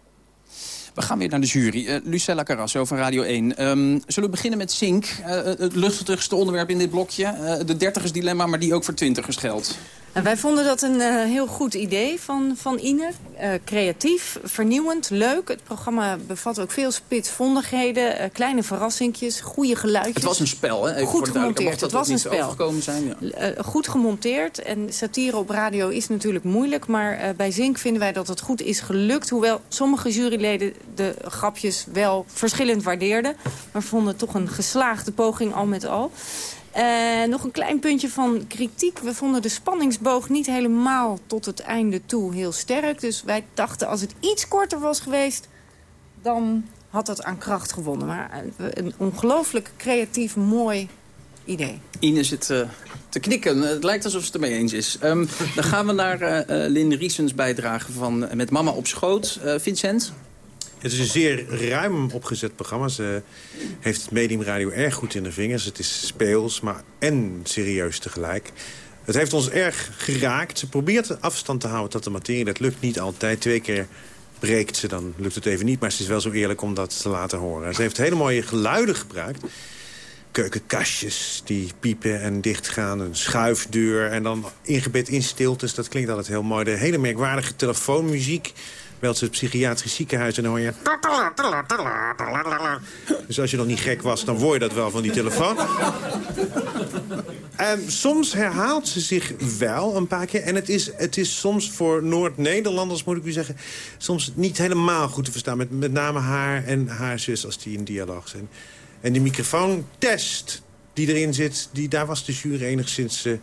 We gaan weer naar de jury. Uh, Lucella Carrasso van Radio 1. Um, zullen we beginnen met Zink? Uh, het luchtigste onderwerp in dit blokje. De dertigers dilemma, maar die ook voor twintigers geldt. En wij vonden dat een uh, heel goed idee van, van Ine. Uh, creatief, vernieuwend, leuk. Het programma bevat ook veel spitsvondigheden, uh, kleine verrassingjes, goede geluidjes. Het was een spel, hè? Even goed gemonteerd. Het was een spel. Zijn, ja. goed gemonteerd. En satire op radio is natuurlijk moeilijk. Maar bij Zink vinden wij dat het goed is gelukt. Hoewel sommige juryleden de grapjes wel verschillend waardeerden. Maar vonden het toch een geslaagde poging al met al. Uh, nog een klein puntje van kritiek. We vonden de spanningsboog niet helemaal tot het einde toe heel sterk. Dus wij dachten als het iets korter was geweest... dan had het aan kracht gewonnen. Maar een ongelooflijk creatief, mooi idee. Ine zit uh, te knikken. Het lijkt alsof ze het ermee eens is. Um, dan gaan we naar uh, Lynn Riesens bijdrage van Met Mama op schoot. Vincent? Het is een zeer ruim opgezet programma. Ze heeft het medium radio erg goed in de vingers. Het is speels, maar en serieus tegelijk. Het heeft ons erg geraakt. Ze probeert afstand te houden tot de materie. Dat lukt niet altijd. Twee keer breekt ze, dan lukt het even niet. Maar ze is wel zo eerlijk om dat te laten horen. Ze heeft hele mooie geluiden gebruikt. Keukenkastjes die piepen en dichtgaan. Een schuifdeur en dan ingebed in stiltes. Dat klinkt altijd heel mooi. De hele merkwaardige telefoonmuziek belt ze het psychiatrisch ziekenhuis en dan hoor je... Dus als je nog niet gek was, dan hoor je dat wel van die telefoon. Um, soms herhaalt ze zich wel een paar keer. En het is, het is soms voor Noord-Nederlanders, moet ik u zeggen... soms niet helemaal goed te verstaan. Met, met name haar en haar zus, als die in dialoog zijn. En die microfoontest die erin zit, die, daar was de jury enigszins... Uh,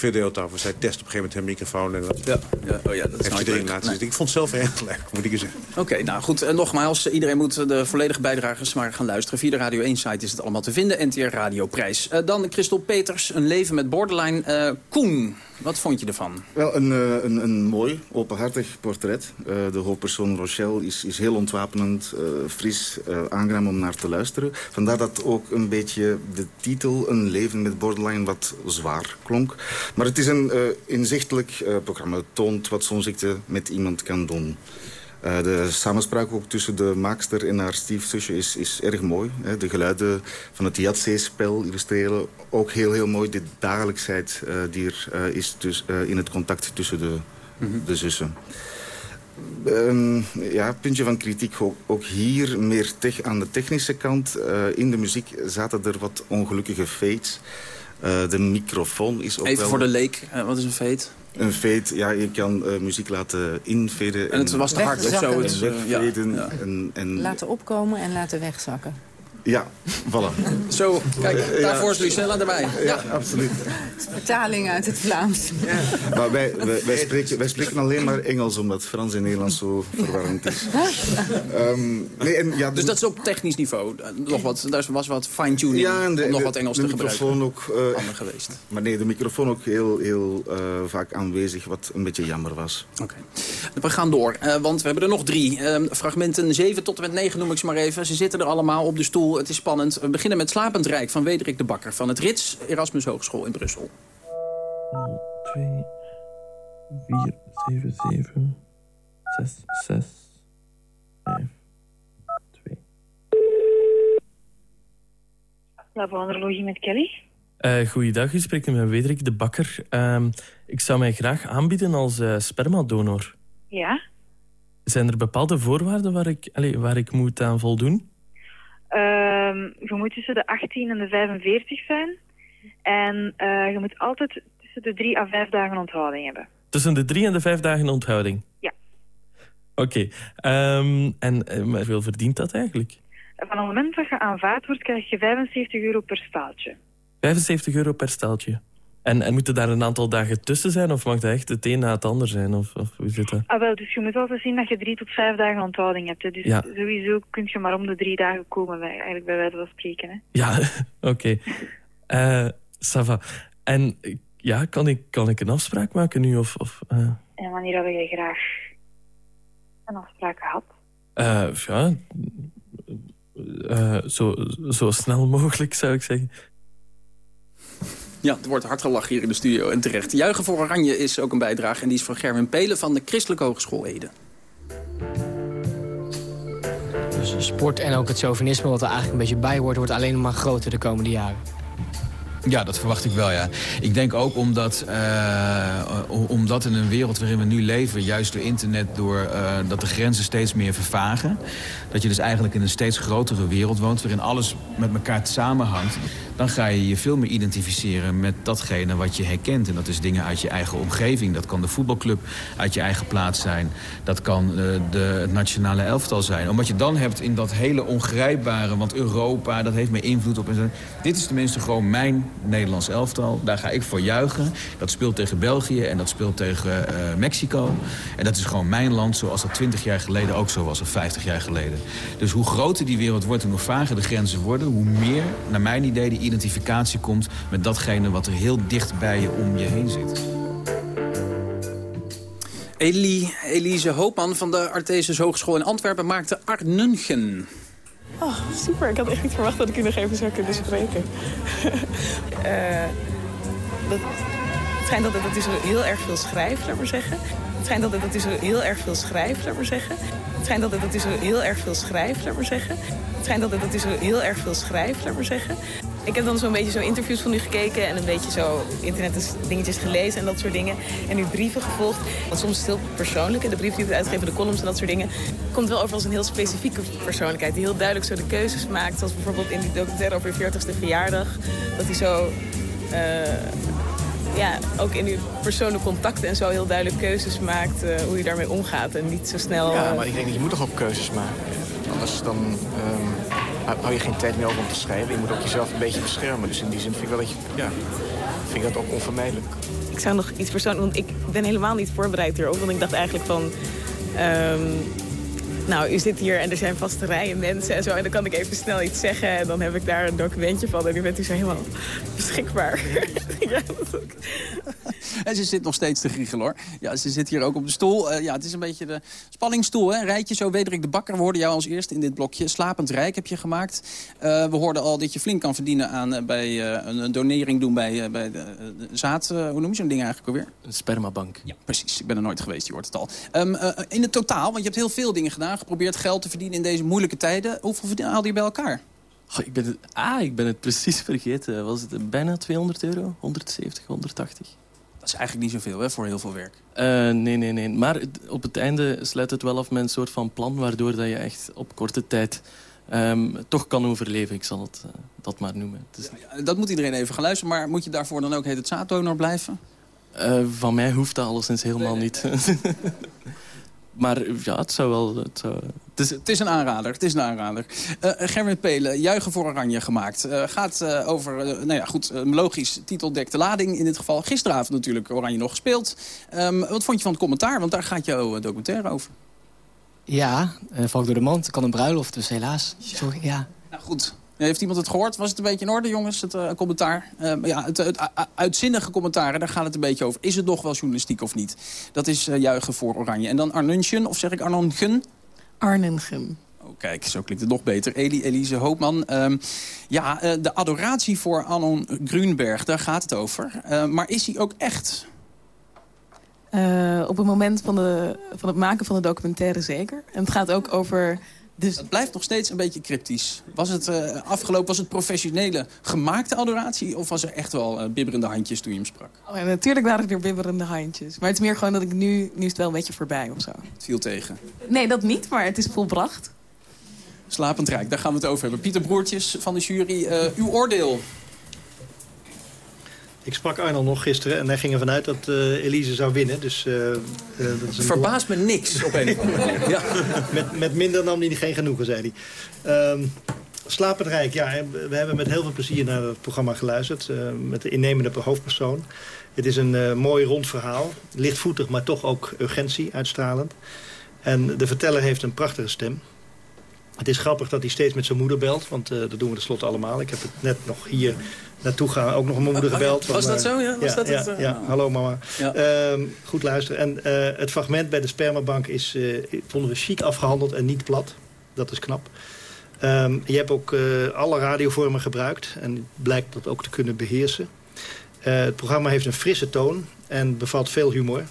video trouwens. Hij test op een gegeven moment een microfoon. En dat ja, ja, oh ja, dat is heeft erin laten zitten. Ik vond het zelf erg leuk, moet ik je zeggen. Oké, nou goed. En nogmaals, iedereen moet de volledige bijdragers maar gaan luisteren. Via de Radio 1-site is het allemaal te vinden. NTR Radioprijs. Uh, dan Christel Peters, Een leven met borderline. Uh, Koen, wat vond je ervan? Wel, een, uh, een, een mooi, openhartig portret. de hoofdpersoon Rochelle is, is heel ontwapenend, fris, aangenaam om naar te luisteren. Vandaar dat ook een beetje de titel Een leven met borderline wat zwaar klonk. Maar het is een inzichtelijk programma. Het toont wat zo'n ziekte met iemand kan doen. Uh, de samenspraak ook tussen de maakster en haar stiefzusje is, is erg mooi. Hè. De geluiden van het Yatzee-spel illustreren ook heel, heel mooi de dagelijksheid uh, die er uh, is dus, in het contact tussen de, mm -hmm. de zussen. Um, ja, puntje van kritiek ook, ook hier meer tech, aan de technische kant. in de muziek zaten er wat ongelukkige fades. de microfoon is ook Even wel... voor de leek, wat is een fade? Een fade, ja, je kan uh, muziek laten infaden. En het was te hard zo? Het, uh, ja, ja. En, en... Laten opkomen en laten wegzakken. Ja, voilà. Zo, kijk, daarvoor is Lucella erbij. Ja, ja absoluut. Vertaling uit het Vlaams. Ja. Maar wij, wij, wij, spreken, wij spreken alleen maar Engels, omdat Frans en Nederlands zo verwarrend is. um, nee, en, ja, dus dat is op technisch niveau? Nog wat, daar was wat fine-tuning ja, en de, om nog wat Engels de, te de gebruiken? Ook, uh, geweest. Maar nee, de microfoon ook heel, heel uh, vaak aanwezig, wat een beetje jammer was. Oké. Okay. We gaan door, uh, want we hebben er nog drie. Uh, fragmenten 7 tot en met 9 noem ik ze maar even. Ze zitten er allemaal op de stoel. Het is spannend. We beginnen met Slapend Rijk van Wederik de Bakker... van het Rits Erasmus Hogeschool in Brussel. 2, 4, 7, 7, 6, 6, 5, 2. Laboratoriologie met Kelly. Uh, goeiedag, u spreekt met Wederik de Bakker. Uh, ik zou mij graag aanbieden als uh, spermadonor. Ja? Zijn er bepaalde voorwaarden waar ik, allez, waar ik moet aan voldoen? Uh, je moet tussen de 18 en de 45 zijn. En uh, je moet altijd tussen de 3 à 5 dagen onthouding hebben. Tussen de 3 en de 5 dagen onthouding? Ja. Oké. Okay. Um, en uh, hoeveel verdient dat eigenlijk? Van het moment dat je aanvaard wordt, krijg je 75 euro per staaltje. 75 euro per staaltje? En, en moeten daar een aantal dagen tussen zijn? Of mag dat echt het een na het ander zijn? Of, of hoe zit dat? Ah, wel, dus je moet altijd zien dat je drie tot vijf dagen onthouding hebt. Hè. Dus ja. sowieso kun je maar om de drie dagen komen, eigenlijk bij wijze van spreken. Hè. Ja, [laughs] oké. Okay. Uh, Sava. En ja, kan ik, kan ik een afspraak maken nu? Of, of, uh... En wanneer had je graag een afspraak gehad? Uh, ja, zo, zo snel mogelijk zou ik zeggen. Ja, er wordt hard gelachen hier in de studio en terecht. Juichen voor Oranje is ook een bijdrage en die is van Gerwin Pelen van de Christelijke Hogeschool Ede. Dus sport en ook het chauvinisme wat er eigenlijk een beetje bij hoort... wordt alleen maar groter de komende jaren. Ja, dat verwacht ik wel, ja. Ik denk ook omdat, uh, omdat in een wereld waarin we nu leven... juist door internet, door, uh, dat de grenzen steeds meer vervagen... dat je dus eigenlijk in een steeds grotere wereld woont... waarin alles met elkaar samenhangt... dan ga je je veel meer identificeren met datgene wat je herkent. En dat is dingen uit je eigen omgeving. Dat kan de voetbalclub uit je eigen plaats zijn. Dat kan uh, de, het nationale elftal zijn. Omdat je dan hebt in dat hele ongrijpbare... want Europa, dat heeft meer invloed op... Dit is tenminste gewoon mijn Nederlands elftal. Daar ga ik voor juichen. Dat speelt tegen België en dat speelt tegen uh, Mexico. En dat is gewoon mijn land zoals dat 20 jaar geleden ook zo was, of 50 jaar geleden. Dus hoe groter die wereld wordt en hoe vager de grenzen worden... hoe meer, naar mijn idee, die identificatie komt met datgene wat er heel dicht bij je om je heen zit. Elie, Elise Hoopman van de Artesius Hogeschool in Antwerpen maakte Arnungen. Oh, super. Ik had echt niet verwacht dat ik u nog even zou kunnen spreken. uh, [laughs] dat, het schijnt dat het dus heel erg veel schrijft, laat maar zeggen. Het schijnt dat het dus heel erg veel schrijft, laat maar zeggen. Het schijnt dat het dus heel erg veel schrijft, laat maar zeggen. Het schijnt dat het dus heel erg veel schrijft, laat maar zeggen. Ik heb dan zo'n beetje zo interviews van u gekeken en een beetje zo internet dingetjes gelezen en dat soort dingen. En uw brieven gevolgd. Want soms is het heel persoonlijk. De brief die u uitgeven, de columns en dat soort dingen. Komt wel over als een heel specifieke persoonlijkheid. Die heel duidelijk zo de keuzes maakt. Zoals bijvoorbeeld in die documentaire over uw 40ste verjaardag. Dat hij zo... Uh, ja, ook in uw persoonlijke contacten en zo heel duidelijk keuzes maakt uh, hoe je daarmee omgaat. En niet zo snel... Ja, maar ik denk dat je moet toch ook keuzes maken. Anders dan um, hou je geen tijd meer over om te schrijven. Je moet ook jezelf een beetje beschermen. Dus in die zin vind ik wel dat je, ja, vind ik dat ook onvermijdelijk. zou nog iets persoonlijks... Want ik ben helemaal niet voorbereid hierop. Want ik dacht eigenlijk van... ehm, nou, u zit hier en er zijn vaste rijen mensen en zo. En dan kan ik even snel iets zeggen. En dan heb ik daar een documentje van. En nu bent u zo helemaal beschikbaar. [laughs] ja, dat is ook... En ze zit nog steeds te giechelen, hoor. Ja, ze zit hier ook op de stoel. Eh, ja, het is een beetje de spanningsstoel, hè. Rijtje zo, Wederik de Bakker. We hoorden jou als eerste in dit blokje. Slapend Rijk heb je gemaakt. Eh, we hoorden al dat je flink kan verdienen aan eh, bij, een, een donering doen bij, bij de, de zaad... hoe noem je zo'n ding eigenlijk alweer? Een spermabank. Ja, precies. Ik ben er nooit geweest, je hoort het al. Ehm, in het totaal, want je hebt heel veel dingen gedaan. Geprobeerd geld te verdienen in deze moeilijke tijden. Hoeveel haalde je bij elkaar? Oh, ik ben het, ah, ik ben het precies [laughs] vergeten. Was het bijna 200 euro? 170, 180? Dat is eigenlijk niet zoveel hè, voor heel veel werk. Uh, nee, nee, nee. Maar op het einde sluit het wel af met een soort van plan... waardoor dat je echt op korte tijd um, toch kan overleven. Ik zal het uh, dat maar noemen. Dus... Ja, dat moet iedereen even gaan luisteren. Maar moet je daarvoor dan ook heet het zaaddonor blijven? Uh, van mij hoeft dat alleszins helemaal nee, nee. niet. [laughs] maar ja, het zou wel... Het, zou... het, is, het is een aanrader, het is een aanrader. Uh, Gerwin Pelen, Juichen voor Oranje gemaakt. Uh, gaat uh, over, nou ja, goed, logisch, titel dekte lading in dit geval. Gisteravond natuurlijk Oranje nog gespeeld. Um, wat vond je van het commentaar? Want daar gaat jouw documentaire over. Ja, uh, valk door de mand. kan een bruiloft, dus helaas. Ja. Sorry, ja. Nou goed, heeft iemand het gehoord? Was het een beetje in orde, jongens, het uh, commentaar? Uh, ja, het, het uitzinnige commentaar, daar gaat het een beetje over. Is het nog wel journalistiek of niet? Dat is juichen voor Oranje. En dan Arnunchen, of zeg ik Arnongen? Arnungen. Oh, kijk, zo klinkt het nog beter. Eli Elise Hoopman. Um, ja, de adoratie voor Anon Grunberg, daar gaat het over. maar is hij ook echt? Uh, op het moment van, de, van het maken van de documentaire zeker. En het gaat ook over... Dus... Het blijft nog steeds een beetje cryptisch. Was het uh, afgelopen, was het professionele gemaakte adoratie... of was er echt wel uh, bibberende handjes toen je hem sprak? Oh, ja, natuurlijk waren er bibberende handjes. Maar het is meer gewoon dat ik nu... Nu is het wel een beetje voorbij of zo. Het viel tegen? Nee, dat niet, maar het is volbracht. Slapend Rijk, daar gaan we het over hebben. Pieter Broertjes van de jury, uh, uw oordeel... Ik sprak Arnold nog gisteren en hij ging ervan uit dat uh, Elise zou winnen. Dus, uh, uh, dat is Verbaast me niks op een of andere manier. [laughs] Ja. met, met minder nam hij geen genoegen, zei hij. Um, Slapend Rijk, ja, we hebben met heel veel plezier naar het programma geluisterd. met de innemende hoofdpersoon. Het is een mooi rond verhaal. Lichtvoetig, maar toch ook urgentie uitstralend. En de verteller heeft een prachtige stem. Het is grappig dat hij steeds met zijn moeder belt, want dat doen we tenslotte allemaal. Ik heb het net nog hier naartoe gaan. Ook nog mijn moeder gebeld. Was dat zo? Ja, was ja, dat ja, het, uh, ja, hallo mama. Ja. Uh, goed luisteren. En het fragment bij de spermabank is, vonden we chic afgehandeld en niet plat. Dat is knap. Um, je hebt ook alle radiovormen gebruikt. En blijkt dat ook te kunnen beheersen. het programma heeft een frisse toon en bevat veel humor.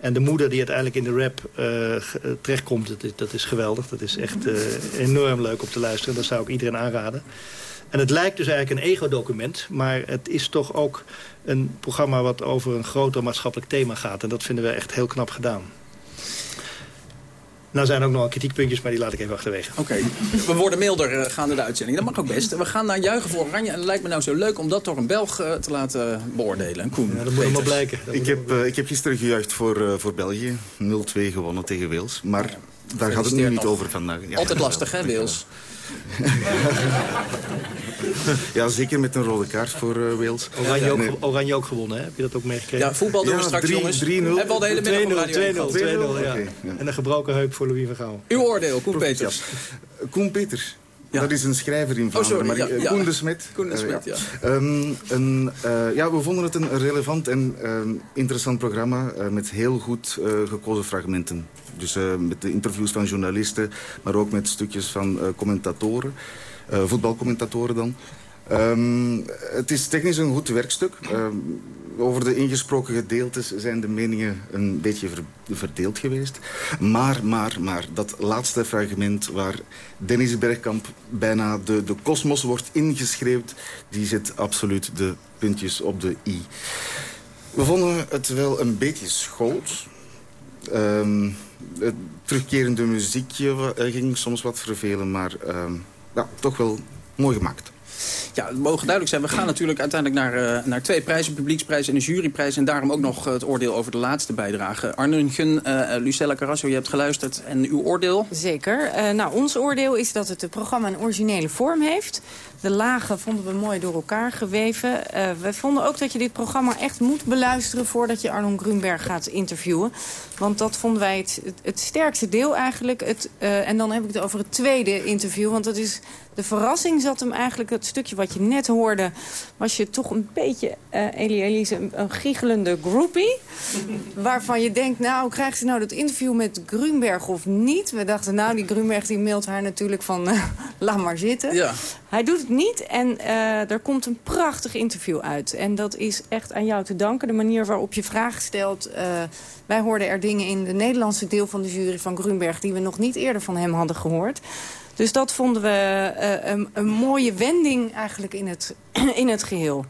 En de moeder die uiteindelijk in de rap uh, terechtkomt, dat is, dat is geweldig. Dat is echt uh, enorm leuk om te luisteren. Dat zou ik iedereen aanraden. En het lijkt dus eigenlijk een ego-document. Maar het is toch ook een programma wat over een groter maatschappelijk thema gaat. En dat vinden we echt heel knap gedaan. Nou zijn er ook nog kritiekpuntjes, maar die laat ik even achterwege. Oké, okay. we worden milder uh, gaande de uitzending. Dat mag ook best. We gaan naar Juichen voor Oranje. En het lijkt me nou zo leuk om dat door een Belg uh, te laten beoordelen. En Koen, ja, dat moet helemaal blijken. Dat ik, heb, uh, ik heb gisteren gejuicht voor, voor België. 0-2 gewonnen tegen Wales. Maar ja, daar gaat het nu niet over vandaag. Ja. Altijd lastig, hè, Wales? Ja, zeker met een rode kaart voor uh, Wales. Oranje ook, nee. Oranje ook gewonnen, hè? heb je dat ook meegekregen? Ja, voetbal doen we straks, drie, jongens. 3-0. Hebben we al de hele middag 2-0, 2-0, 2-0, ja. Okay, ja. En een gebroken heup voor Louis van Gaal. Uw oordeel, Koen Peters. Koen Peters. Ja. Dat is een schrijver in Vlaanderen, oh, sorry, maar ja, Koen de Smet. Koen de Smet, uh, ja. Um, een, uh, ja. We vonden het een relevant en uh, interessant programma met heel goed gekozen fragmenten. Dus met de interviews van journalisten, maar ook met stukjes van commentatoren, voetbalcommentatoren dan. Um, het is technisch een goed werkstuk. Um, over de ingesproken gedeeltes zijn de meningen een beetje ver, verdeeld geweest. Maar, maar, maar, dat laatste fragment waar Dennis Bergkamp bijna de, de kosmos wordt ingeschreeuwd... die zet absoluut de puntjes op de i. We vonden het wel een beetje schoot. Um, het terugkerende muziekje ging soms wat vervelen, maar ja, toch wel mooi gemaakt. Ja, het mogen duidelijk zijn. We gaan natuurlijk uiteindelijk naar, uh, naar twee prijzen. Publieksprijs en een juryprijs. En daarom ook nog het oordeel over de laatste bijdrage. Arnungen, uh, Lucella Carrasso, je hebt geluisterd. En uw oordeel? Zeker. Nou, ons oordeel is dat het programma een originele vorm heeft. De lagen vonden we mooi door elkaar geweven. Uh, we vonden ook dat je dit programma echt moet beluisteren... voordat je Arnon Grunberg gaat interviewen. Want dat vonden wij het, het, het sterkste deel eigenlijk. Het, uh, en dan heb ik het over het tweede interview. Want dat is, de verrassing zat hem eigenlijk... het stukje wat je net hoorde... was je toch een beetje, uh, Elie Elise, een, een giechelende groupie. [laughs] waarvan je denkt, nou, krijgt ze nou dat interview met Grunberg of niet? We dachten, nou, die Grunberg die mailt haar natuurlijk van... laat maar zitten. Ja. Hij doet niet en uh, er komt een prachtig interview uit. En dat is echt aan jou te danken. De manier waarop je vragen stelt. Uh, wij hoorden er dingen in de Nederlandse deel van de jury van Grunberg... die we nog niet eerder van hem hadden gehoord. Dus dat vonden we uh, een, een, mooie wending eigenlijk in het, [clears throat] in het geheel.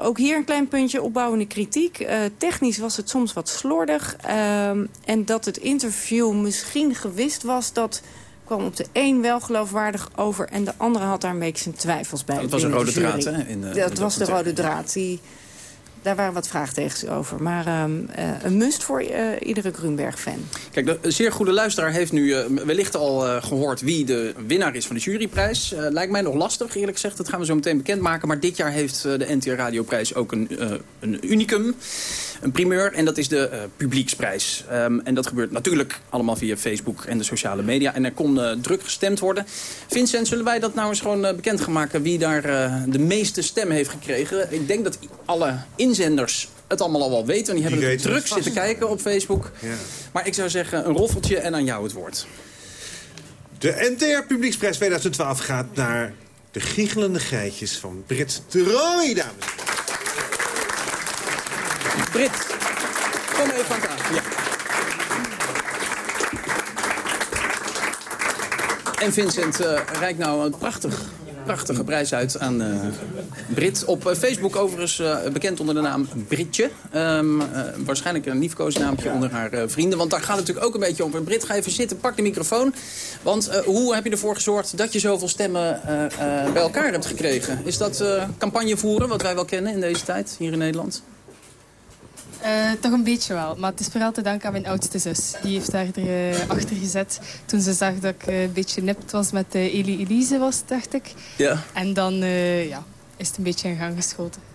Ook hier een klein puntje opbouwende kritiek. Technisch was het soms wat slordig. Uh, en dat het interview misschien gewist was... dat kwam op de een wel geloofwaardig over... en de andere had daar een beetje zijn twijfels bij. Dat was een rode draad, hè? In de, dat in de was de rode draad. Die, daar waren wat vraagtekens over. Maar uh, uh, een must voor uh, iedere Grunberg-fan. Kijk, de zeer goede luisteraar heeft nu wellicht al gehoord... wie de winnaar is van de juryprijs. lijkt mij nog lastig, eerlijk gezegd. Dat gaan we zo meteen bekendmaken. Maar dit jaar heeft de NTR Radioprijs ook een, een unicum. Een primeur. En dat is de publieksprijs. Um, en dat gebeurt natuurlijk allemaal via Facebook en de sociale media. En er kon druk gestemd worden. Vincent, zullen wij dat nou eens gewoon bekend gaan maken... wie daar de meeste stemmen heeft gekregen? Ik denk dat alle inzenders het allemaal al wel weten. Die, die hebben het druk zitten kijken op Facebook. Ja. Maar ik zou zeggen, een roffeltje en aan jou het woord. De NTR Publieksprijs 2012 gaat naar de giechelende geitjes van Brit Troy, dames. Brit, kom even aan tafel. Ja. En Vincent, uh, rijk nou een prachtig prachtige prijs uit aan uh, Brit. Op uh, Facebook overigens bekend onder de naam Britje. Um, waarschijnlijk een liefkoosnaampje onder haar vrienden. Want daar gaat het natuurlijk ook een beetje om. Brit, ga even zitten, pak de microfoon. Want hoe heb je ervoor gezorgd dat je zoveel stemmen bij elkaar hebt gekregen? Is dat campagne voeren, wat wij wel kennen in deze tijd hier in Nederland? Uh, toch een beetje wel. Maar het is vooral te danken aan mijn oudste zus. Die heeft daar uh, achter gezet toen ze zag dat ik uh, een beetje nipt was met Elie Elise was, dacht ik. Ja. En dan ja, is het een beetje in gang geschoten.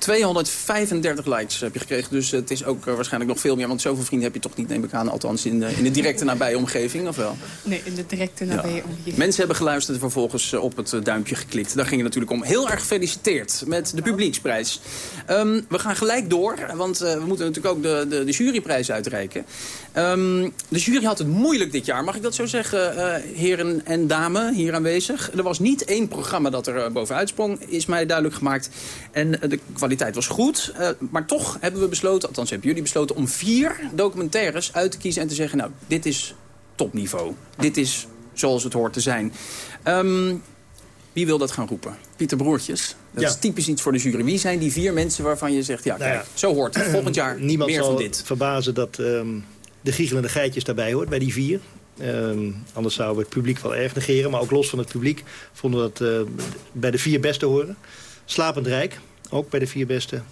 235 likes heb je gekregen, dus het is ook uh, waarschijnlijk nog veel meer. Want zoveel vrienden heb je toch niet, neem ik aan, althans in de, in de directe nabije omgeving, of wel? Nee, in de directe nabije ja. omgeving. Mensen hebben geluisterd en vervolgens uh, op het uh, duimpje geklikt. Daar ging het natuurlijk om. Heel erg gefeliciteerd met de publieksprijs. Um, we gaan gelijk door, want we moeten natuurlijk ook de, de, de juryprijs uitreiken. Um, de jury had het moeilijk dit jaar, mag ik dat zo zeggen, heren en dames hier aanwezig. Er was niet één programma dat er bovenuit sprong, is mij duidelijk gemaakt. En de kwaliteit was goed. Maar toch hebben we besloten, althans hebben jullie besloten... om vier documentaires uit te kiezen en te zeggen... nou, dit is topniveau. Dit is zoals het hoort te zijn. Um, wie wil dat gaan roepen? Pieter Broertjes. Dat Ja. is typisch iets voor de jury. Wie zijn die vier mensen waarvan je zegt... ja, Nou kijk, ja. zo hoort het. Volgend jaar Niemand meer zal van dit. verbazen dat ehm, de giechelende geitjes daarbij hoort, bij die vier. Ehm, anders zouden we het publiek wel erg negeren. Maar ook los van het publiek vonden we dat eh, bij de vier beste horen. Slapend Rijk, ook bij de vier beste.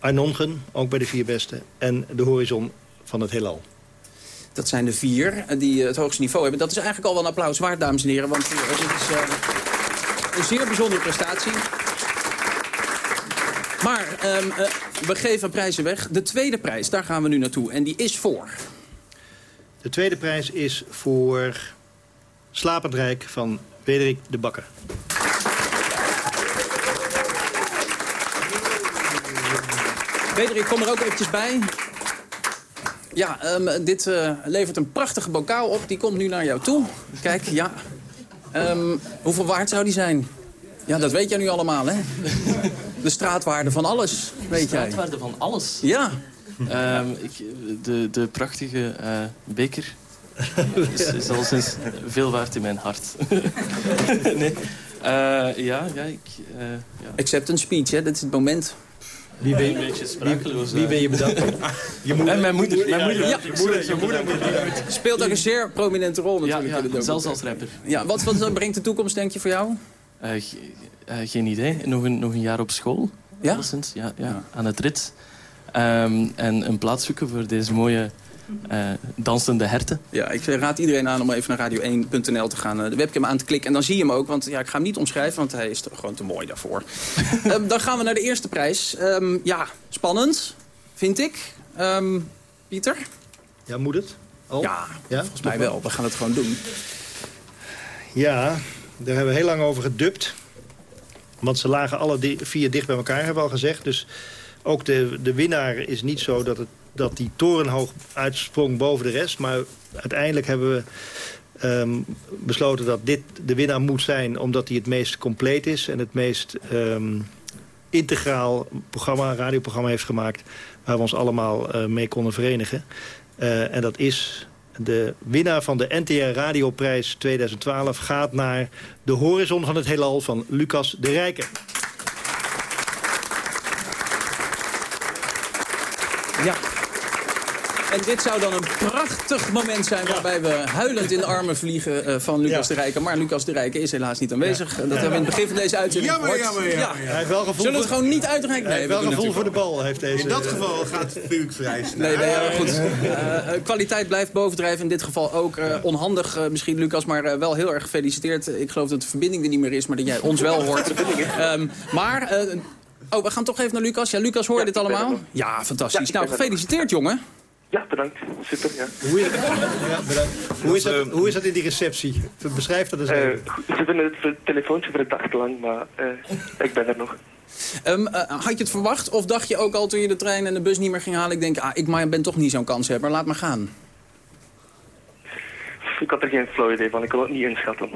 Arnongen, ook bij de vier beste. En De Horizon van het Heelal. Dat zijn de vier die eh, het hoogste niveau hebben. Dat is eigenlijk al wel een applaus waard, dames en heren. Want eh, dit is een zeer bijzondere prestatie. Maar ehm, eh, we geven prijzen weg. De tweede prijs, daar gaan we nu naartoe. En die is voor... De tweede prijs is voor Slapend Rijk van Frederik de Bakker. Frederik, kom er ook eventjes bij. Ja, ehm, dit eh, levert een prachtige bokaal op. Die komt nu naar jou toe. Kijk, ja. Ehm, hoeveel waard zou die zijn? Ja, dat weet jij nu allemaal, hè? De straatwaarde van alles, weet jij. straatwaarde van alles? Ja. Ehm, ik, de, de prachtige eh, beker is, is al sinds veel waard in mijn hart. [laughs] nee. Eh, ja, ja, ik... eh ja. Acceptance speech, hè? Dat is het moment. Wie ben je, Een beetje sprakeloos. wie ben je bedankt? [laughs] Je moeder. En mijn moeder. Mijn moeder. Ja, Je moeder, je moeder. Speelt ook een zeer prominente rol Ja, natuurlijk. ja, in de docu. zelfs als rapper. Ja, wat, wat brengt de toekomst, denk je, voor jou? Eh, ge- eh, geen idee. Nog een, nog een jaar op school. Ja? Alleszins. Ja, ja, aan het rit. Ehm, en een plaats zoeken voor deze mooie eh, dansende herten. Ja, ik raad iedereen aan om even naar radio1.nl te gaan. eh, De webcam aan te klikken. En dan zie je hem ook. Want ja, ik ga hem niet omschrijven, want hij is gewoon te mooi daarvoor. [laughs] Ehm, dan gaan we naar de eerste prijs. Ehm, ja, spannend, vind ik. Ehm, Pieter? Ja, moet het? Al? Ja, ja? volgens mij wel. We gaan het gewoon doen. Ja, daar hebben we heel lang over gedubt. Want ze lagen alle di- vier dicht bij elkaar, hebben we al gezegd. Dus ook de, de winnaar is niet zo dat, het, dat die torenhoog uitsprong boven de rest. Maar uiteindelijk hebben we ehm, besloten dat dit de winnaar moet zijn... omdat hij het meest compleet is en het meest ehm, integraal programma, radioprogramma heeft gemaakt... waar we ons allemaal eh, mee konden verenigen. Eh, en dat is de winnaar van de NTR Radioprijs 2012 gaat naar de horizon van het heelal van Lucas de Rijken. Ja. En dit zou dan een prachtig moment zijn waarbij we huilend in de armen vliegen eh, van Lucas de Rijken. Maar Lucas de Rijken is helaas niet aanwezig. Dat hebben we in het begin van deze uitzending Jammer, gehoord. jammer, jammer, Ja. Hij heeft wel gevoel Zullen we het voor- gewoon niet uitreiken? Hij heeft we wel gevoel voor de bal. Heeft deze, In dat geval gaat Vuuk vrij snel. Nee, nee, goed. Eh, eh, kwaliteit blijft bovendrijven. In dit geval ook eh, onhandig misschien, Lucas. Maar wel heel erg gefeliciteerd. Ik geloof dat de verbinding er niet meer is, maar dat jij ons wel hoort. [laughs] Ehm, maar... eh, oh, we gaan toch even naar Lucas. Ja, Lucas, hoor je dit allemaal? Ja, fantastisch. nou, gefeliciteerd, jongen. Ja, bedankt. Super, ja. Hoe is, ja, bedankt. Hoe, is dat, hoe is dat in die receptie? Beschrijf dat eens Eh, even. ze vinden het telefoontje voor een dag te lang, maar eh, ik ben er nog. Ehm, eh, had je het verwacht? Of dacht je ook al toen je de trein en de bus niet meer ging halen... ik denk, ah, ik maar ben toch niet zo'n kanshebber, laat maar gaan. Ik had er geen flauw idee van, ik kon het niet inschatten.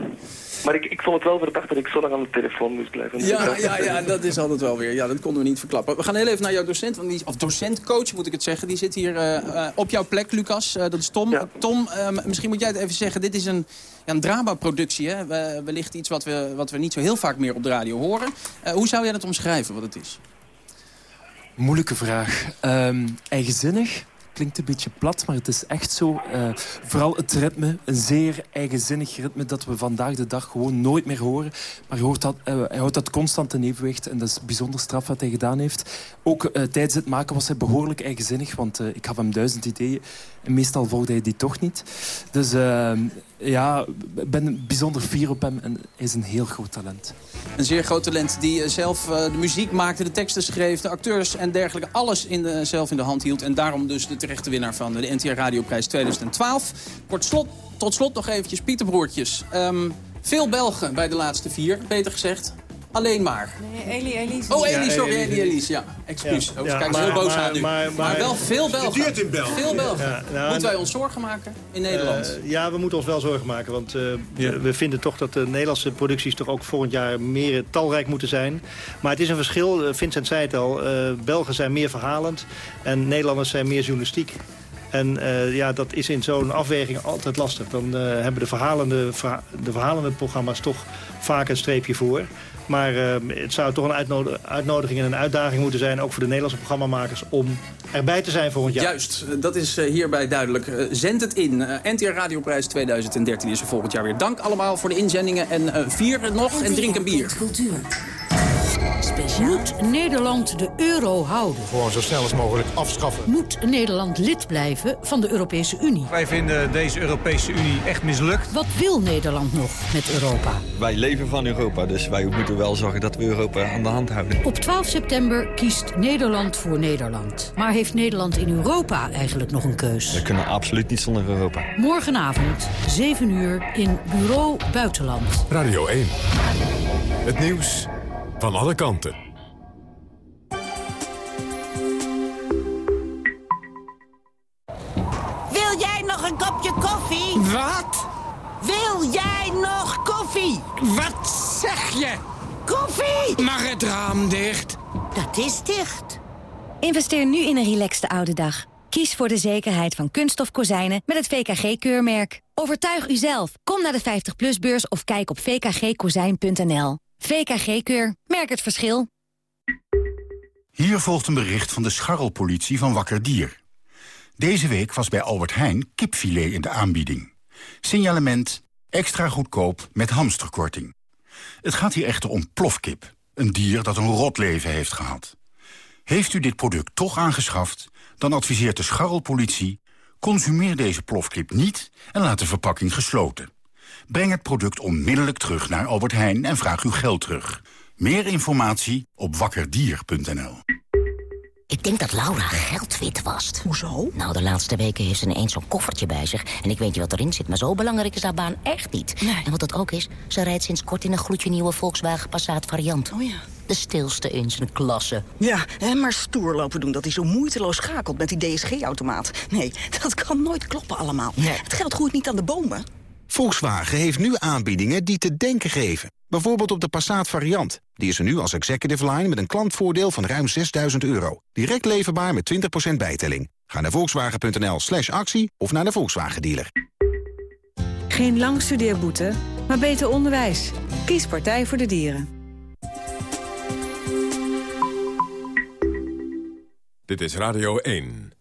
Maar ik, ik vond het wel verdacht dat ik zo lang aan de telefoon moest blijven. Ja, ja, ja, dat is altijd wel weer. Ja, dat konden we niet verklappen. We gaan heel even naar jouw docent, want die, of docentcoach moet ik het zeggen. Die zit hier eh, eh, op jouw plek, Lucas. Eh, dat is Tom. Tom, ehm, misschien moet jij het even zeggen. Dit is een, ja, een dramaproductie, hè? We- wellicht iets wat we, wat we niet zo heel vaak meer op de radio horen. Eh, hoe zou jij dat omschrijven, wat het is? Moeilijke vraag. Ehm, eigenzinnig klinkt een beetje plat, maar het is echt zo. eh, vooral het ritme, een zeer eigenzinnig ritme dat we vandaag de dag gewoon nooit meer horen. Maar je hoort dat, eh, hij houdt dat constant in evenwicht en dat is bijzonder straf wat hij gedaan heeft. Ook eh, tijdens het maken was hij behoorlijk eigenzinnig, want eh, ik gaf hem duizend ideeën en meestal volgde hij die toch niet. Dus ehm, ja, ben bijzonder fier op hem en hij is een heel groot talent. Een zeer groot talent die eh, zelf eh, de muziek maakte, de teksten schreef... de acteurs en dergelijke, alles in de, zelf in de hand hield. En daarom dus de terechte winnaar van de NTR Radioprijs 2012. Kort slot, tot slot nog eventjes Pieter Broertjes. Ehm, veel Belgen bij de laatste vier, beter gezegd. Alleen maar. Nee, Eli, Elise. Oh, Elie, sorry, Elie. Elie, Elise. Ja, excuus. Ja. Ja, kijk, heel boos maar- aan nu. maar- Maar, maar- wel veel Belgen. duurt in België. Veel Belgen. Ja, nou, Moeten wij ons zorgen maken in Nederland? Eh, ja, we moeten ons wel zorgen maken. Want eh, we- we vinden toch dat de Nederlandse producties... toch ook volgend jaar meer talrijk moeten zijn. Maar het is een verschil. Eh, Vincent zei het al. eh, Belgen zijn meer verhalend. En Nederlanders zijn meer journalistiek. En eh, ja, dat is in zo'n afweging altijd lastig. Dan eh, hebben de verhalende, verha- de verhalende programma's toch vaak een streepje voor. Maar eh, het zou toch een uitnodi- uitnodiging en een uitdaging moeten zijn... ook voor de Nederlandse programmamakers om erbij te zijn volgend jaar. Juist, dat is eh, hierbij duidelijk. Eh, Zend het in. Eh, NTR Radioprijs 2013 is er volgend jaar weer. Dank allemaal voor de inzendingen. En eh, vier het nog en drink een bier. Moet Nederland de euro houden? Gewoon zo snel als mogelijk afschaffen. Moet Nederland lid blijven van de Europese Unie? Wij vinden deze Europese Unie echt mislukt. Wat wil Nederland nog met Europa? Wij leven van Europa, dus wij moeten wel zorgen dat we Europa aan de hand houden. Op 12 september kiest Nederland voor Nederland. Maar heeft Nederland in Europa eigenlijk nog een keus? We kunnen absoluut niet zonder Europa. Morgenavond, 7 uur, in Bureau Buitenland. Radio 1. Het nieuws van alle kanten. Wil jij nog een kopje koffie? Wat? Wil jij nog koffie? Wat zeg je? Koffie! Mag het raam dicht? Dat is dicht. Investeer nu in een relaxte oude dag. Kies voor de zekerheid van kunststof kozijnen met het VKG-keurmerk. Overtuig uzelf. Kom naar de 50PLUS-beurs of kijk op vkgkozijn.nl. VKG-keur. Merk het verschil. Hier volgt een bericht van de scharrelpolitie van Wakker Dier. Deze week was bij Albert Heijn kipfilet in de aanbieding. Signalement extra goedkoop met hamsterkorting. Het gaat hier echter om plofkip. Een dier dat een rot leven heeft gehad. Heeft u dit product toch aangeschaft, dan adviseert de scharrelpolitie... consumeer deze plofkip niet en laat de verpakking gesloten. Breng het product onmiddellijk terug naar Albert Heijn en vraag uw geld terug. Meer informatie op wakkerdier.nl. Ik denk dat Laura geld wit wast. Hoezo? Nou, de laatste weken heeft ze ineens zo'n koffertje bij zich. En ik weet niet wat erin zit, maar zo belangrijk is haar baan echt niet. En wat dat ook is, ze rijdt sinds kort in een gloedje nieuwe Volkswagen Passat variant. Oh ja. De stilste in zijn klasse. Ja, hè, maar stoer lopen doen dat hij zo moeiteloos schakelt met die DSG-automaat. Nee, [laughs] dat kan nooit kloppen allemaal. Het geld groeit niet aan de bomen. Volkswagen heeft nu aanbiedingen die te denken geven. Bijvoorbeeld op de Passat variant. Die is er nu als executive line met een klantvoordeel van ruim 6000 euro. Direct leverbaar met 20% bijtelling. Ga naar volkswagen.nl slash actie of naar de Volkswagen dealer. Geen lang studeerboete, maar beter onderwijs. Kies Partij voor de Dieren. Dit is Radio 1.